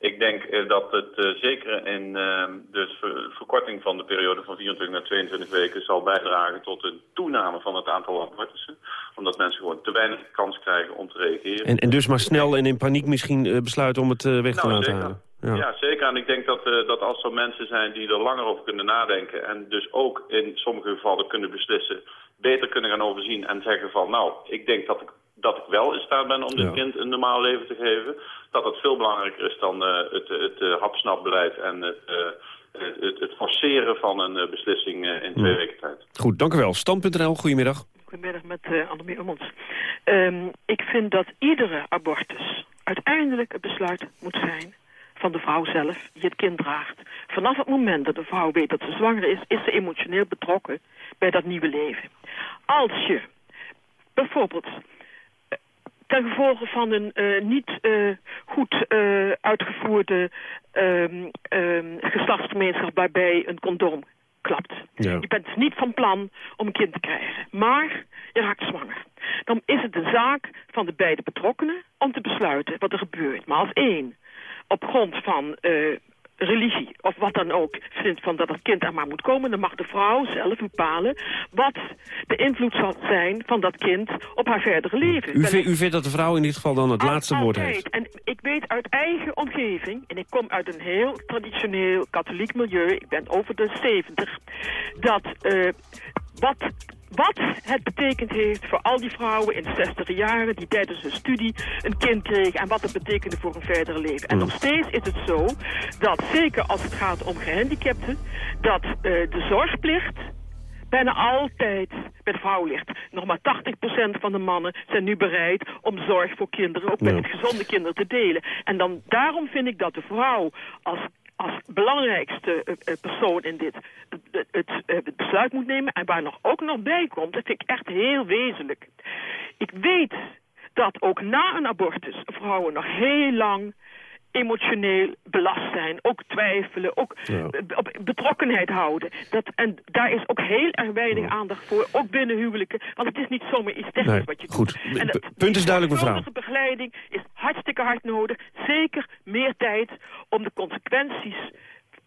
Speaker 29: Ik denk dat het zeker in eh, de ver- verkorting van de periode van 24 naar 22 weken zal bijdragen tot een toename van het aantal abortussen. Omdat mensen gewoon te weinig kans krijgen om te reageren.
Speaker 12: En, en dus maar snel en in paniek misschien eh, besluiten om het eh, weg te
Speaker 29: Nou,
Speaker 12: laten
Speaker 29: zeker.
Speaker 12: halen.
Speaker 29: Ja. zeker. En ik denk dat, eh, dat als er mensen zijn die er langer over kunnen nadenken... en dus ook in sommige gevallen kunnen beslissen... beter kunnen gaan overzien en zeggen van... nou, ik denk dat ik, dat ik wel in staat ben om dit
Speaker 12: Ja.
Speaker 29: kind een normaal leven te geven... dat dat veel belangrijker is dan het, het eh, hapsnapbeleid... en het, het, het, forceren van een beslissing in twee
Speaker 12: Ja.
Speaker 29: weken tijd.
Speaker 12: Goed, dank u wel. Stam.nl, goedemiddag.
Speaker 30: Goedemiddag met uh, Annemie Ummels. Ehm, ik vind dat iedere abortus uiteindelijk het besluit moet zijn van de vrouw zelf die het kind draagt. Vanaf het moment dat de vrouw weet dat ze zwanger is, is ze emotioneel betrokken bij dat nieuwe leven. Als je bijvoorbeeld eh, ten gevolge van een eh, niet eh, goed eh, uitgevoerde ehm, ehm, geslachtsgemeenschap waarbij een condoom klapt.
Speaker 12: Ja.
Speaker 30: Je bent niet van plan om een kind te krijgen. Maar je raakt zwanger. Dan is het de zaak van de beide betrokkenen om te besluiten wat er gebeurt. Maar als één op grond van eh, religie of wat dan ook vindt van dat het kind er maar moet komen... dan mag de vrouw zelf bepalen wat de invloed zal zijn van dat kind op haar verdere leven.
Speaker 12: U, vindt- u vindt dat de vrouw in dit geval dan het
Speaker 30: Al-
Speaker 12: laatste woord
Speaker 30: altijd.
Speaker 12: heeft?
Speaker 30: En ik weet uit eigen omgeving, en ik kom uit een heel traditioneel katholiek milieu, ik ben over de 70, dat eh, wat, wat het betekend heeft voor al die vrouwen in de 60 jaren die tijdens hun studie een kind kregen en wat het betekende voor hun verdere leven. En nog steeds is het zo dat zeker als het gaat om gehandicapten, dat eh, de zorgplicht bijna altijd bij de vrouw ligt. Nog maar 80% van de mannen zijn nu bereid om zorg voor kinderen, ook het gezonde kinderen, te delen. En dan, daarom vind ik dat de vrouw als als belangrijkste uh, persoon in dit het, het, het, besluit moet nemen. En waar nog ook nog bij komt, dat vind ik echt heel wezenlijk. Ik weet dat ook na een abortus vrouwen nog heel lang emotioneel belast zijn. Ook twijfelen, ook op betrokkenheid houden. Dat, en daar is ook heel erg weinig aandacht voor, ook binnen huwelijken. Want het is niet zomaar iets technisch wat je doet.
Speaker 12: Goed, en punt is duidelijk mevrouw.
Speaker 30: De begeleiding is hartstikke hard nodig. Zeker meer tijd om de consequenties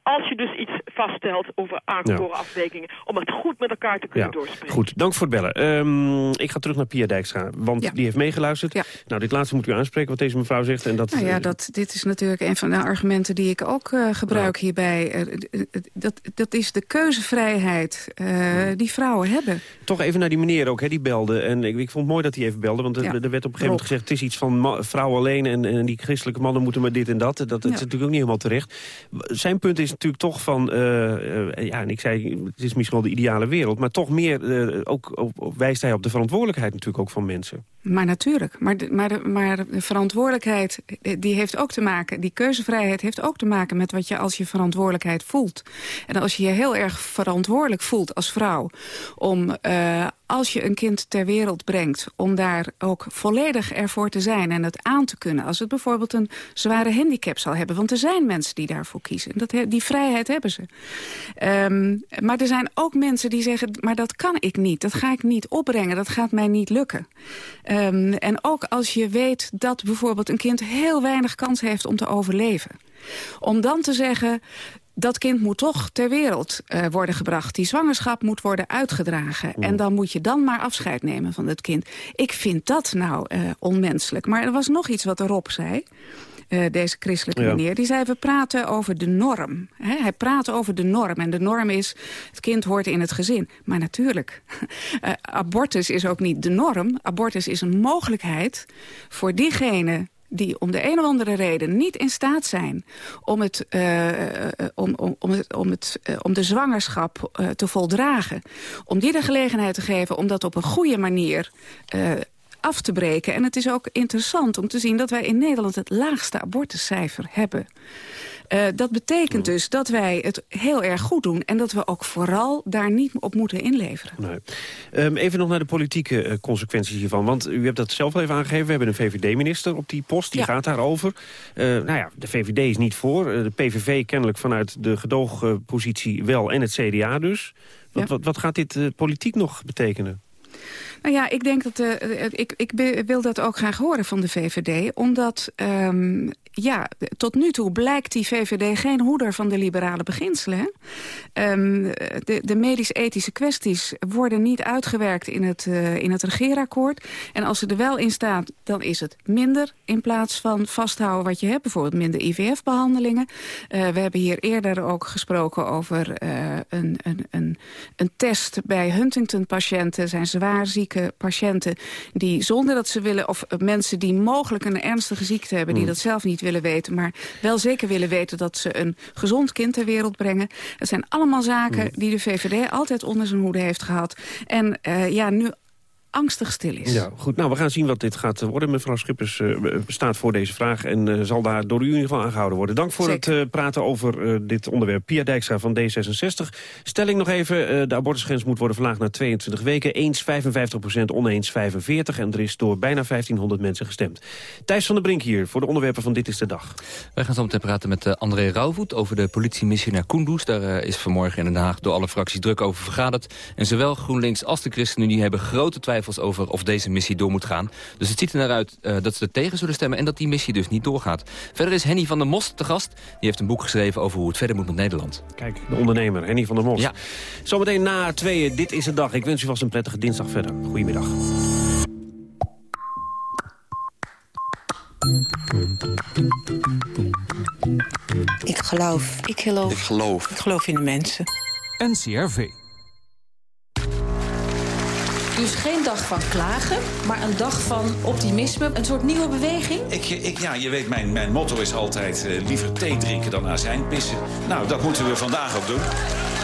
Speaker 30: als je dus iets vaststelt over aangekoren afwijkingen... om het goed met elkaar te kunnen ja. doorspreken.
Speaker 12: Goed, dank voor het bellen. Um, ik ga terug naar Pia Dijkstra, want die heeft meegeluisterd. Nou, dit laatste moet u aanspreken, wat deze mevrouw zegt. En dat,
Speaker 20: nou ja, dat, dit is natuurlijk een van de argumenten die ik ook uh, gebruik hierbij. Uh, dat, dat is de keuzevrijheid uh, die vrouwen hebben.
Speaker 12: Toch even naar die meneer ook, hè, die belde. En ik, ik vond het mooi dat hij even belde, want er werd op een gegeven moment gezegd... het is iets van vrouwen alleen en, en, die christelijke mannen moeten maar dit en dat. Dat, dat is natuurlijk ook niet helemaal terecht. Zijn punt is natuurlijk toch van... Uh, ja, en ik zei, het is misschien wel de ideale wereld... maar toch meer, uh, ook, wijst hij op de verantwoordelijkheid natuurlijk ook van mensen.
Speaker 20: Maar natuurlijk. Maar de, maar, maar de verantwoordelijkheid die heeft ook te maken... die keuzevrijheid heeft ook te maken met wat je als je verantwoordelijkheid voelt. En als je je heel erg verantwoordelijk voelt als vrouw... om als je een kind ter wereld brengt... om daar ook volledig ervoor te zijn en het aan te kunnen... als het bijvoorbeeld een zware handicap zal hebben. Want er zijn mensen die daarvoor kiezen. Dat, die vrijheid hebben ze. Um, maar er zijn ook mensen die zeggen... maar dat kan ik niet, dat ga ik niet opbrengen, dat gaat mij niet lukken. Um, en ook als je weet dat bijvoorbeeld een kind heel weinig kans heeft om te overleven. Om dan te zeggen, dat kind moet toch ter wereld uh, worden gebracht. Die zwangerschap moet worden uitgedragen. En dan moet je dan maar afscheid nemen van het kind. Ik vind dat nou uh, onmenselijk. Maar er was nog iets wat Rob zei. Uh, deze christelijke ja. meneer, die zei we praten over de norm. He, hij praat over de norm en de norm is het kind hoort in het gezin. Maar natuurlijk, abortus is ook niet de norm. Abortus is een mogelijkheid voor diegene die om de een of andere reden niet in staat zijn om, het, uh, om, om, om, het, om, het, uh, om de zwangerschap te voldragen. Om die de gelegenheid te geven om dat op een goede manier af te breken. En het is ook interessant om te zien dat wij in Nederland het laagste abortuscijfer hebben. Uh, dat betekent dus dat wij het heel erg goed doen... en dat we ook vooral daar niet op moeten inleveren.
Speaker 12: Nee. Um, even nog naar de politieke uh, consequenties hiervan. Want u hebt dat zelf al even aangegeven. We hebben een VVD-minister op die post, die ja. gaat daarover. Uh, nou ja, de VVD is niet voor. de PVV kennelijk vanuit de gedoogpositie wel en het CDA dus. Wat, ja. wat, wat gaat dit politiek nog betekenen?
Speaker 20: Nou ja, ik denk dat ik, ik wil dat ook graag horen van de VVD. Omdat um, ja, tot nu toe blijkt die VVD geen hoeder van de liberale beginselen. Um, de, de medisch-ethische kwesties worden niet uitgewerkt in het, uh, in het regeerakkoord. En als ze er wel in staat, dan is het minder in plaats van vasthouden wat je hebt. Bijvoorbeeld minder IVF-behandelingen. Uh, we hebben hier eerder ook gesproken over uh, een, een, een, een test bij Huntington-patiënten. zijn zwaar zieke patiënten die zonder dat ze willen... of mensen die mogelijk een ernstige ziekte hebben... die mm. dat zelf niet willen weten, maar wel zeker willen weten... dat ze een gezond kind ter wereld brengen. Het zijn allemaal zaken die de VVD altijd onder zijn hoede heeft gehad. En uh, ja, nu angstig stil is.
Speaker 12: Ja, goed. Nou, we gaan zien wat dit gaat worden. Mevrouw Schippers uh, staat voor deze vraag en uh, zal daar door u in ieder geval aangehouden worden. Dank voor Zeker. het uh, praten over dit onderwerp. Pia Dijkstra van D66. Stelling nog even, de abortusgrens moet worden verlaagd naar 22 weken. Eens 55 procent, oneens 45. En er is door bijna 1500 mensen gestemd. Thijs van der Brink hier voor de onderwerpen van Dit is de Dag.
Speaker 31: Wij gaan zo meteen praten met André Rauwvoet over de politiemissie naar Kunduz. Daar is vanmorgen in Den Haag door alle fracties druk over vergaderd. En zowel GroenLinks als de ChristenUnie hebben grote twijfels over of deze missie door moet gaan. Dus het ziet er naar uit uh, dat ze er tegen zullen stemmen... en dat die missie dus niet doorgaat. Verder is Henny van der Most te gast. Die heeft een boek geschreven over hoe het verder moet met Nederland.
Speaker 12: Kijk, de ondernemer, Henny van der Most. Ja. Zometeen na tweeën, dit is de dag. Ik wens u vast een prettige dinsdag verder. Goedemiddag.
Speaker 32: Ik geloof.
Speaker 33: Ik geloof.
Speaker 32: Ik geloof. Ik geloof in de mensen.
Speaker 33: NCRV.
Speaker 34: Dus geen dag van klagen, maar een dag van optimisme. Een soort nieuwe beweging?
Speaker 8: Ik, ik, ja, je weet, mijn, mijn motto is altijd uh, liever thee drinken dan azijn pissen. Nou, dat moeten we vandaag ook doen.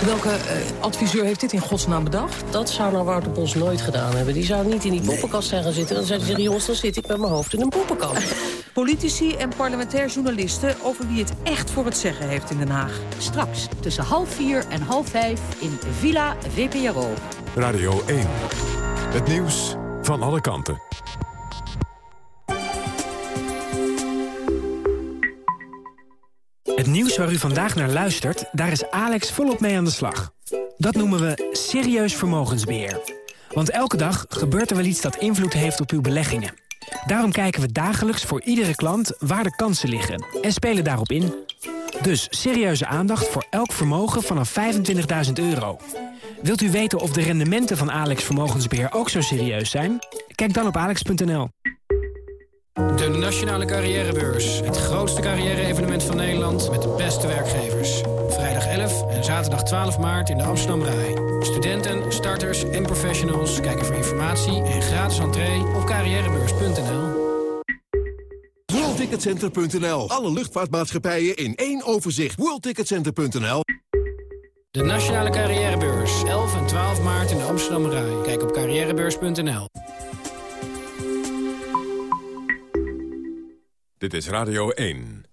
Speaker 25: Welke uh, adviseur heeft dit in godsnaam bedacht?
Speaker 35: Dat zou nou Wouter Bos nooit gedaan hebben. Die zou niet in die poppenkast zijn gaan zitten. Dan zei hij, jongens, dan zit ik met mijn hoofd in een poppenkast.
Speaker 25: Politici en parlementair journalisten over wie het echt voor het zeggen heeft in Den Haag.
Speaker 36: Straks tussen half vier en half vijf in Villa VPRO.
Speaker 1: Radio 1. Het nieuws van alle kanten.
Speaker 37: Het nieuws waar u vandaag naar luistert, daar is Alex volop mee aan de slag. Dat noemen we serieus vermogensbeheer. Want elke dag gebeurt er wel iets dat invloed heeft op uw beleggingen. Daarom kijken we dagelijks voor iedere klant waar de kansen liggen en spelen daarop in. Dus serieuze aandacht voor elk vermogen vanaf 25.000 euro. Wilt u weten of de rendementen van Alex Vermogensbeheer ook zo serieus zijn? Kijk dan op alex.nl.
Speaker 38: De Nationale Carrièrebeurs. Het grootste carrière-evenement van Nederland met de beste werkgevers. Vrijdag 11 en zaterdag 12 maart in de Amsterdam Rai. Studenten, starters en professionals kijken voor informatie en gratis entree op carrièrebeurs.nl.
Speaker 39: WorldTicketCenter.nl. Alle luchtvaartmaatschappijen in één overzicht. WorldTicketCenter.nl.
Speaker 38: De Nationale Carrièrebeurs. 11 en 12 maart in de Amsterdam Rai. Kijk op carrièrebeurs.nl.
Speaker 1: Dit is Radio 1.